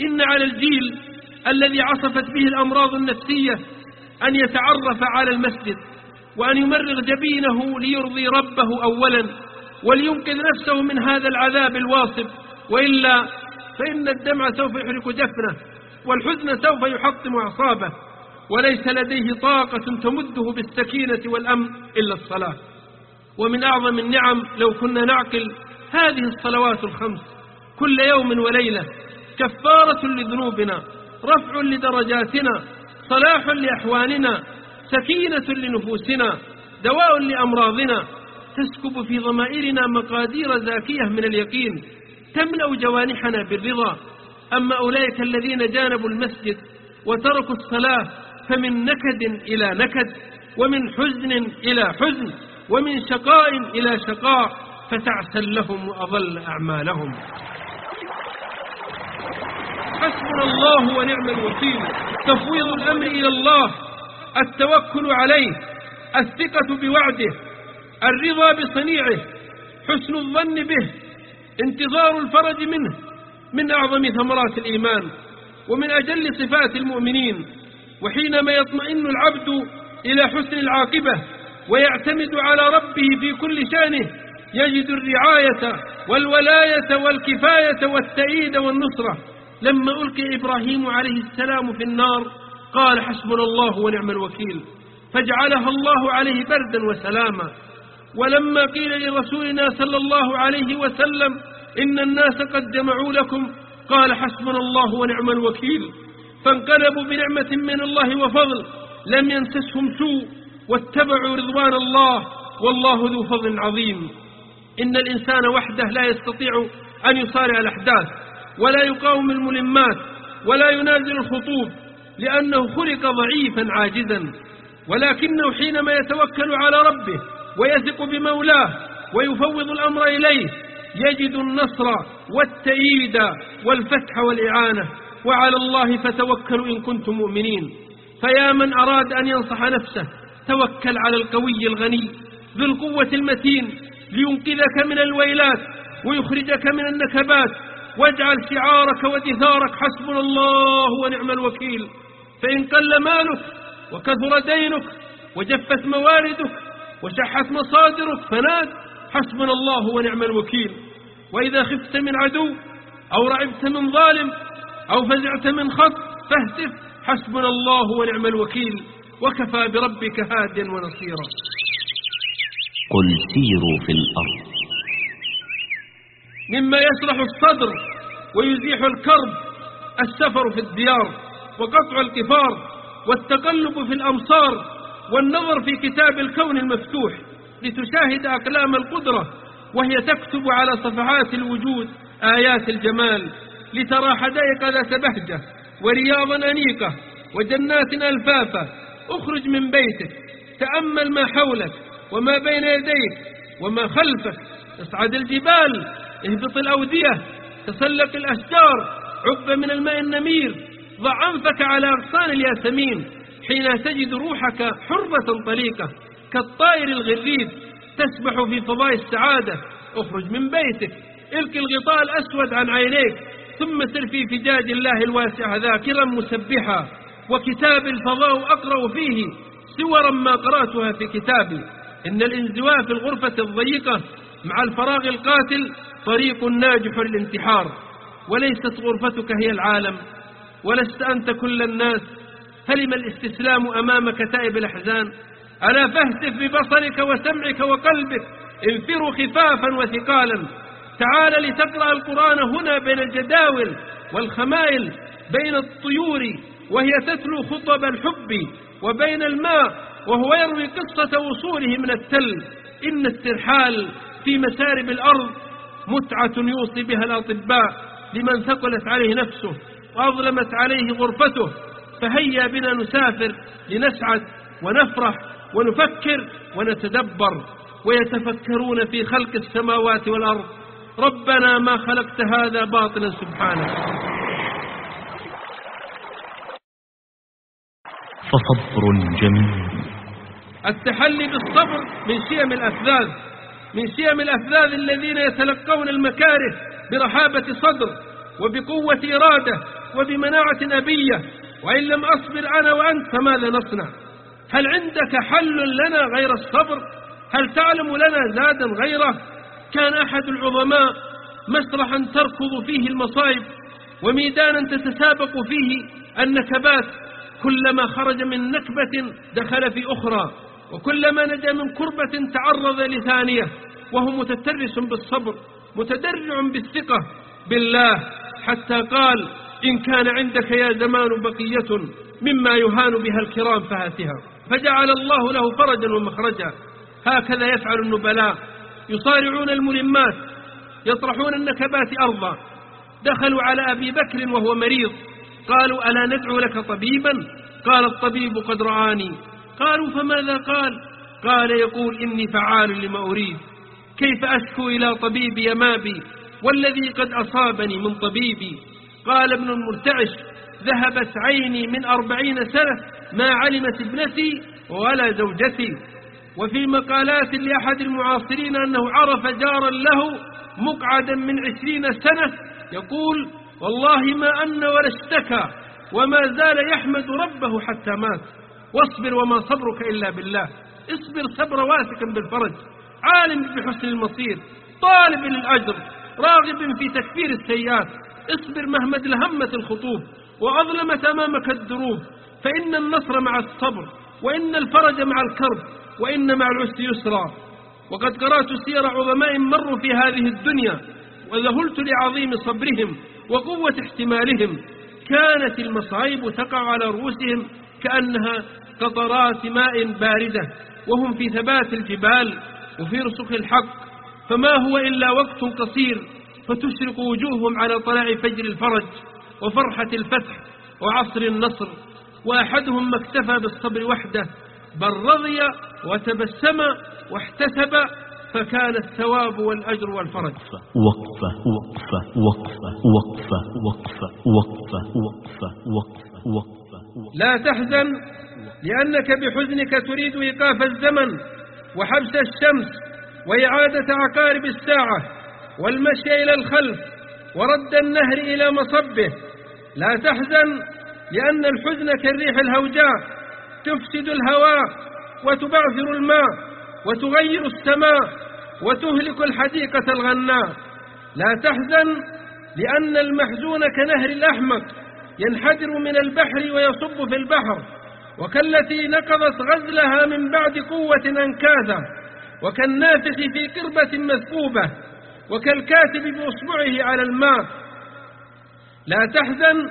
إن على الجيل الذي عصفت به الأمراض النفسية أن يتعرف على المسجد وأن يمرغ جبينه ليرضي ربه أولا ولينقذ نفسه من هذا العذاب الواصب. وإلا فإن الدمع سوف يحرق جفنه والحزن سوف يحطم أعصابه. وليس لديه طاقة تمده بالسكينة والأمن إلا الصلاة. ومن أعظم النعم لو كنا نعقل هذه الصلوات الخمس كل يوم وليلة كفارة لذنوبنا رفع لدرجاتنا صلاح لأحوالنا سكينة لنفوسنا دواء لأمراضنا تسكب في ضمائرنا مقادير زاكية من اليقين تملأ جوانحنا بالرضا. أما أولئك الذين جانبوا المسجد وتركوا الصلاة فمن نكد إلى نكد ومن حزن إلى حزن. ومن شقاء إلى شقاء فتعسا لهم وأضل أعمالهم. حسبنا الله ونعم الوكيل. تفويض الأمر إلى الله التوكل عليه الثقة بوعده الرضا بصنيعه حسن الظن به انتظار الفرج منه من أعظم ثمرات الإيمان ومن أجل صفات المؤمنين وحينما يطمئن العبد إلى حسن العاقبة ويعتمد على ربه في كل شأنه. يجد الرعاية والولاية والكفاية والتأييد والنصرة. لما ألقي إبراهيم عليه السلام في النار قال حسبنا الله ونعم الوكيل. فجعلها الله عليه بردا وسلاما. ولما قيل لرسولنا صلى الله عليه وسلم إن الناس قد جمعوا لكم. قال حسبنا الله ونعم الوكيل. فانقلبوا بنعمة من الله وفضل لم ينسسهم سوء. واتبعوا رضوان الله والله ذو فضل عظيم. إن الإنسان وحده لا يستطيع أن يصارع الأحداث ولا يقاوم الملمات ولا ينازل الخطوب لأنه خلق ضعيفا عاجزا. ولكنه حينما يتوكل على ربه ويثق بمولاه ويفوض الأمر إليه يجد النصر والتأييد والفتح والإعانة. وعلى الله فتوكلوا إن كنتم مؤمنين. فيا من أراد أن ينصح نفسه توكل على القوي الغني ذو القوة المتين لينقذك من الويلات ويخرجك من النكبات واجعل شعارك ودثارك حسبنا الله ونعم الوكيل. فإن قل مالك وكثر دينك وجفت مواردك وشحت مصادرك فناد حسبنا الله ونعم الوكيل. وإذا خفت من عدو أو رعبت من ظالم أو فزعت من خط فاهتف حسبنا الله ونعم الوكيل. وكفى بربك هاديا ونصيرا. قل سيروا في الأرض. مما يشرح الصدر ويزيح الكرب السفر في الديار وقطع القفار والتقلب في الأمصار والنظر في كتاب الكون المفتوح لتشاهد أقلام القدرة وهي تكتب على صفحات الوجود آيات الجمال لترى حدائق ذات بهجة ورياضا أنيقة وجنات ألفافة اخرج من بيتك تأمل ما حولك وما بين يديك وما خلفك اصعد الجبال اهبط الأودية تسلق الأشجار عب من الماء النمير ضع أنفك على أغصان الياسمين حين تجد روحك حرة طليقة كالطائر الغريب تسبح في فضاء السعادة. اخرج من بيتك الك الغطاء الأسود عن عينيك ثم سر في فجاج الله الواسع ذاكرا مسبحا. وكتاب الفضاء أقرأ فيه سورا ما قرأتها في كتابي. إن الانزواء في الغرفة الضيقة مع الفراغ القاتل طريق ناجح للانتحار. وليست غرفتك هي العالم ولست أنت كل الناس. فلم الاستسلام أمام كتائب الأحزان؟ ألا فاهتف ببصرك وسمعك وقلبك انفروا خفافا وثقالا. تعال لتقرأ القرآن هنا بين الجداول والخمائل بين الطيور. وهي تتلو خطب الحب وبين الماء وهو يروي قصة وصوله من التل. إن الترحال في مسارب الأرض متعة يوصي بها الأطباء لمن ثقلت عليه نفسه وأظلمت عليه غرفته. فهيا بنا نسافر لنسعد ونفرح ونفكر ونتدبر. ويتفكرون في خلق السماوات والأرض. ربنا ما خلقت هذا باطلا سبحانك فصبر جميل. التحلي بالصبر من شيم الأفذاذ من شيم الأفذاذ الذين يتلقون المكاره برحابة صدر وبقوة إرادة وبمناعة أبية وإن لم أصبر أنا وأنت فماذا نصنع؟ هل عندك حل لنا غير الصبر؟ هل تعلم لنا زادا غيره؟ كان أحد العظماء مسرحا تركض فيه المصائب وميدانا تتسابق فيه النكبات. كلما خرج من نكبة دخل في أخرى وكلما نجا من كربة تعرض لثانية وهو متترس بالصبر متدرع بالثقة بالله حتى قال إن كان عندك يا زمان بقية مما يهان بها الكرام فهاتها فجعل الله له فرجا ومخرجا. هكذا يفعل النبلاء. يصارعون الملمات يطرحون النكبات أرضا. دخلوا على أبي بكر وهو مريض. قالوا ألا ندعو لك طبيبا؟ قال الطبيب قد رآني. قالوا فماذا قال؟ قال يقول إني فعال لما أريد. كيف أشكو إلى طبيب يمابي والذي قد أصابني من طبيبي. قال ابن المرتعش ذهبت عيني من أربعين سنة ما علمت ابنتي ولا زوجتي. وفي مقالات لأحد المعاصرين أنه عرف جارا له مقعدا من عشرين سنة يقول والله ما أن ولا اشتكى وما زال يحمد ربه حتى مات. واصبر وما صبرك إلا بالله. اصبر صبر واثقا بالفرج. عالم بحسن المصير. طالب للأجر. راغب في تكفير السيئات. اصبر مهما ادلهمت الخطوب وأظلمت أمامك الدروب. فإن النصر مع الصبر وإن الفرج مع الكرب وإن مع العسر يسرا. وقد قرأت سير عظماء مروا في هذه الدنيا وذهلت لعظيم صبرهم. وقوة احتمالهم. كانت المصايب تقع على رؤوسهم كأنها قطرات ماء باردة وهم في ثبات الجبال وفي رسخ الحق. فما هو إلا وقت قصير فتشرق وجوههم على طلع فجر الفرج وفرحة الفتح وعصر النصر. وأحدهم ما اكتفى بالصبر وحده بل رضي وتبسم واحتسب فكان الثواب والأجر والفرج. وقفة وقفة وقفة وقفة وقفة وقفة وقفة وقفة وقفة لا تحزن لأنك بحزنك تريد إيقاف الزمن وحبس الشمس وإعادة عقارب الساعة والمشي إلى الخلف ورد النهر إلى مصبه. لا تحزن لأن الحزن كالريح الهوجاء تفسد الهواء وتبعثر الماء وتغير السماء. وتهلك الحديقة الغناء لا تحزن لأن المحزون كنهر الأحمق ينحدر من البحر ويصب في البحر. وكالتي نقضت غزلها من بعد قوة أنكاثا وكالنافخ في قربة مثقوبة. وكالكاتب بأصبعه على الماء. لا تحزن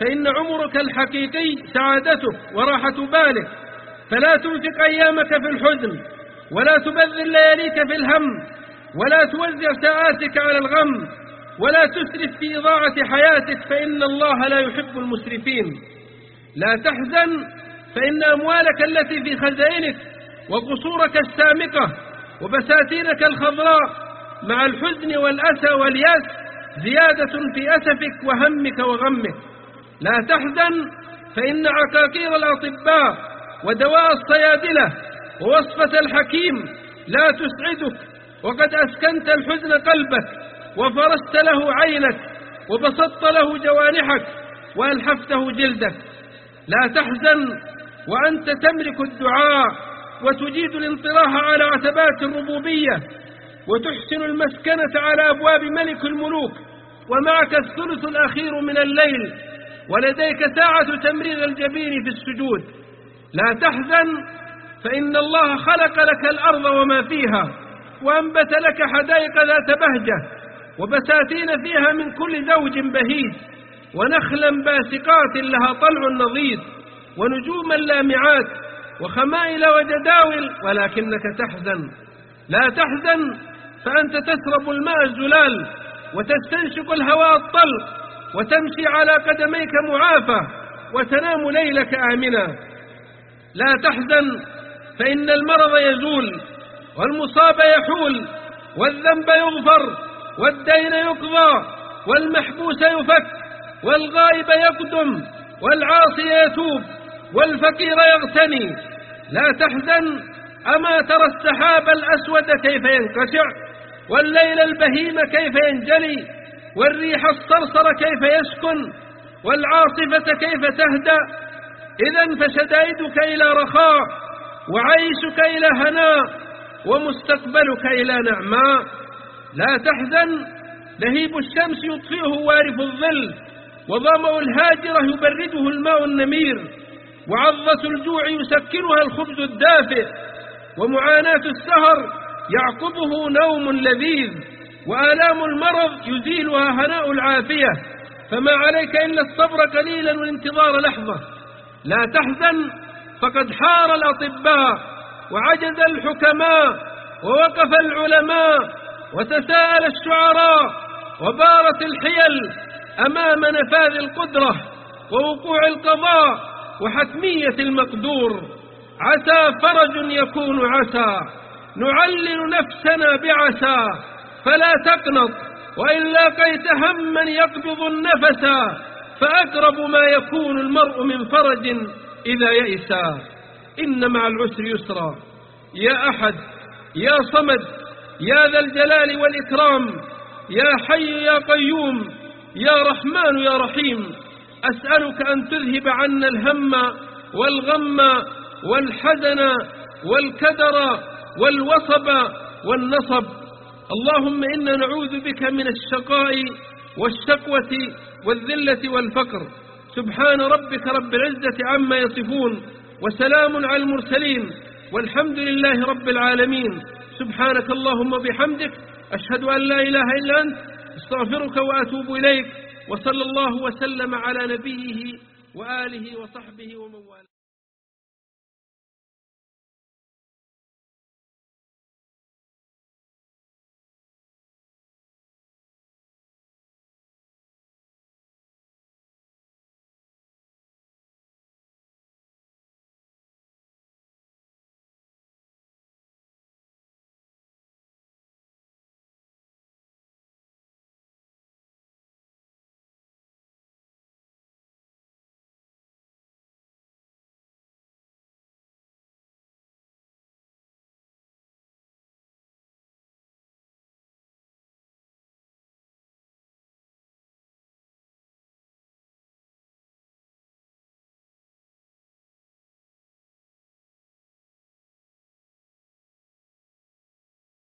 فإن عمرك الحقيقي سعادتك وراحة بالك. فلا تنفق أيامك في الحزن. ولا تبذل لياليك في الهم ولا توزع ساعاتك على الغم ولا تسرف في إضاعة حياتك فإن الله لا يحب المسرفين. لا تحزن فإن أموالك التي في خزائنك وقصورك السامقة وبساتينك الخضراء مع الحزن والأسى واليأس زيادة في أسفك وهمك وغمك. لا تحزن فإن عقاقير الأطباء ودواء الصيادلة ووصفة الحكيم لا تسعدك وقد أسكنت الحزن قلبك وفرست له عينك وبسطت له جوانحك وألحفته جلدك. لا تحزن وأنت تملك الدعاء وتجيد الانطراح على عتبات الربوبية وتحسن المسكنة على أبواب ملك الملوك ومعك الثلث الأخير من الليل ولديك ساعة تمريغ الجبين في السجود. لا تحزن فإن الله خلق لك الأرض وما فيها وأنبت لك حدائق ذات بهجة وبساتين فيها من كل زوج بهيج ونخلا باسقات لها طلع نضيد ونجوما لامعات وخمائل وجداول ولكنك تحزن. لا تحزن فأنت تشرب الماء الزلال وتستنشق الهواء الطلق وتمشي على قدميك معافى وتنام ليلك آمنا. لا تحزن فإن المرض يزول والمصاب يحول والذنب يغفر والدين يقضى والمحبوس يفك والغائب يقدم والعاصي يتوب والفقير يغتني لا تحزن أما ترى السحاب الأسود كيف ينقشع والليل البهيم كيف ينجلي والريح الصرصر كيف يسكن والعاصفة كيف تهدأ إذا فشدائدك إلى رخاء وعيشك إلى هناء ومستقبلك إلى نعماء لا تحزن لهيب الشمس يطفئه وارف الظل وظمأ الهاجرة يبرده الماء النمير وعظة الجوع يسكنها الخبز الدافئ ومعاناة السهر يعقبه نوم لذيذ وآلام المرض يزيلها هناء العافية. فما عليك إلا الصبر قليلا والانتظار لحظة. لا تحزن فقد حار الأطباء وعجز الحكماء ووقف العلماء وتساءل الشعراء وبارت الحيل أمام نفاذ القدرة ووقوع القضاء وحتمية المقدور. عسى فرج يكون عسى نعلل نفسنا بعسى. فلا تقنط وإن لاقيت هما يقبض النفس فأقرب ما يكون المرء من فرج إذا يئسا إن مع العسر يسرا. يا أحد يا صمد يا ذا الجلال والإكرام يا حي يا قيوم يا رحمن يا رحيم أسألك أن تذهب عنا الهم والغم والحزن والكدر والوصب والنصب. اللهم إنا نعوذ بك من الشقاء والشقوة والذلة والفقر. سبحان ربك رب العزة عما يصفون وسلام على المرسلين والحمد لله رب العالمين. سبحانك اللهم بحمدك أشهد أن لا إله إلا أنت أستغفرك وأتوب إليك وصلى الله وسلم على نبيه وآله وصحبه ومن والاه.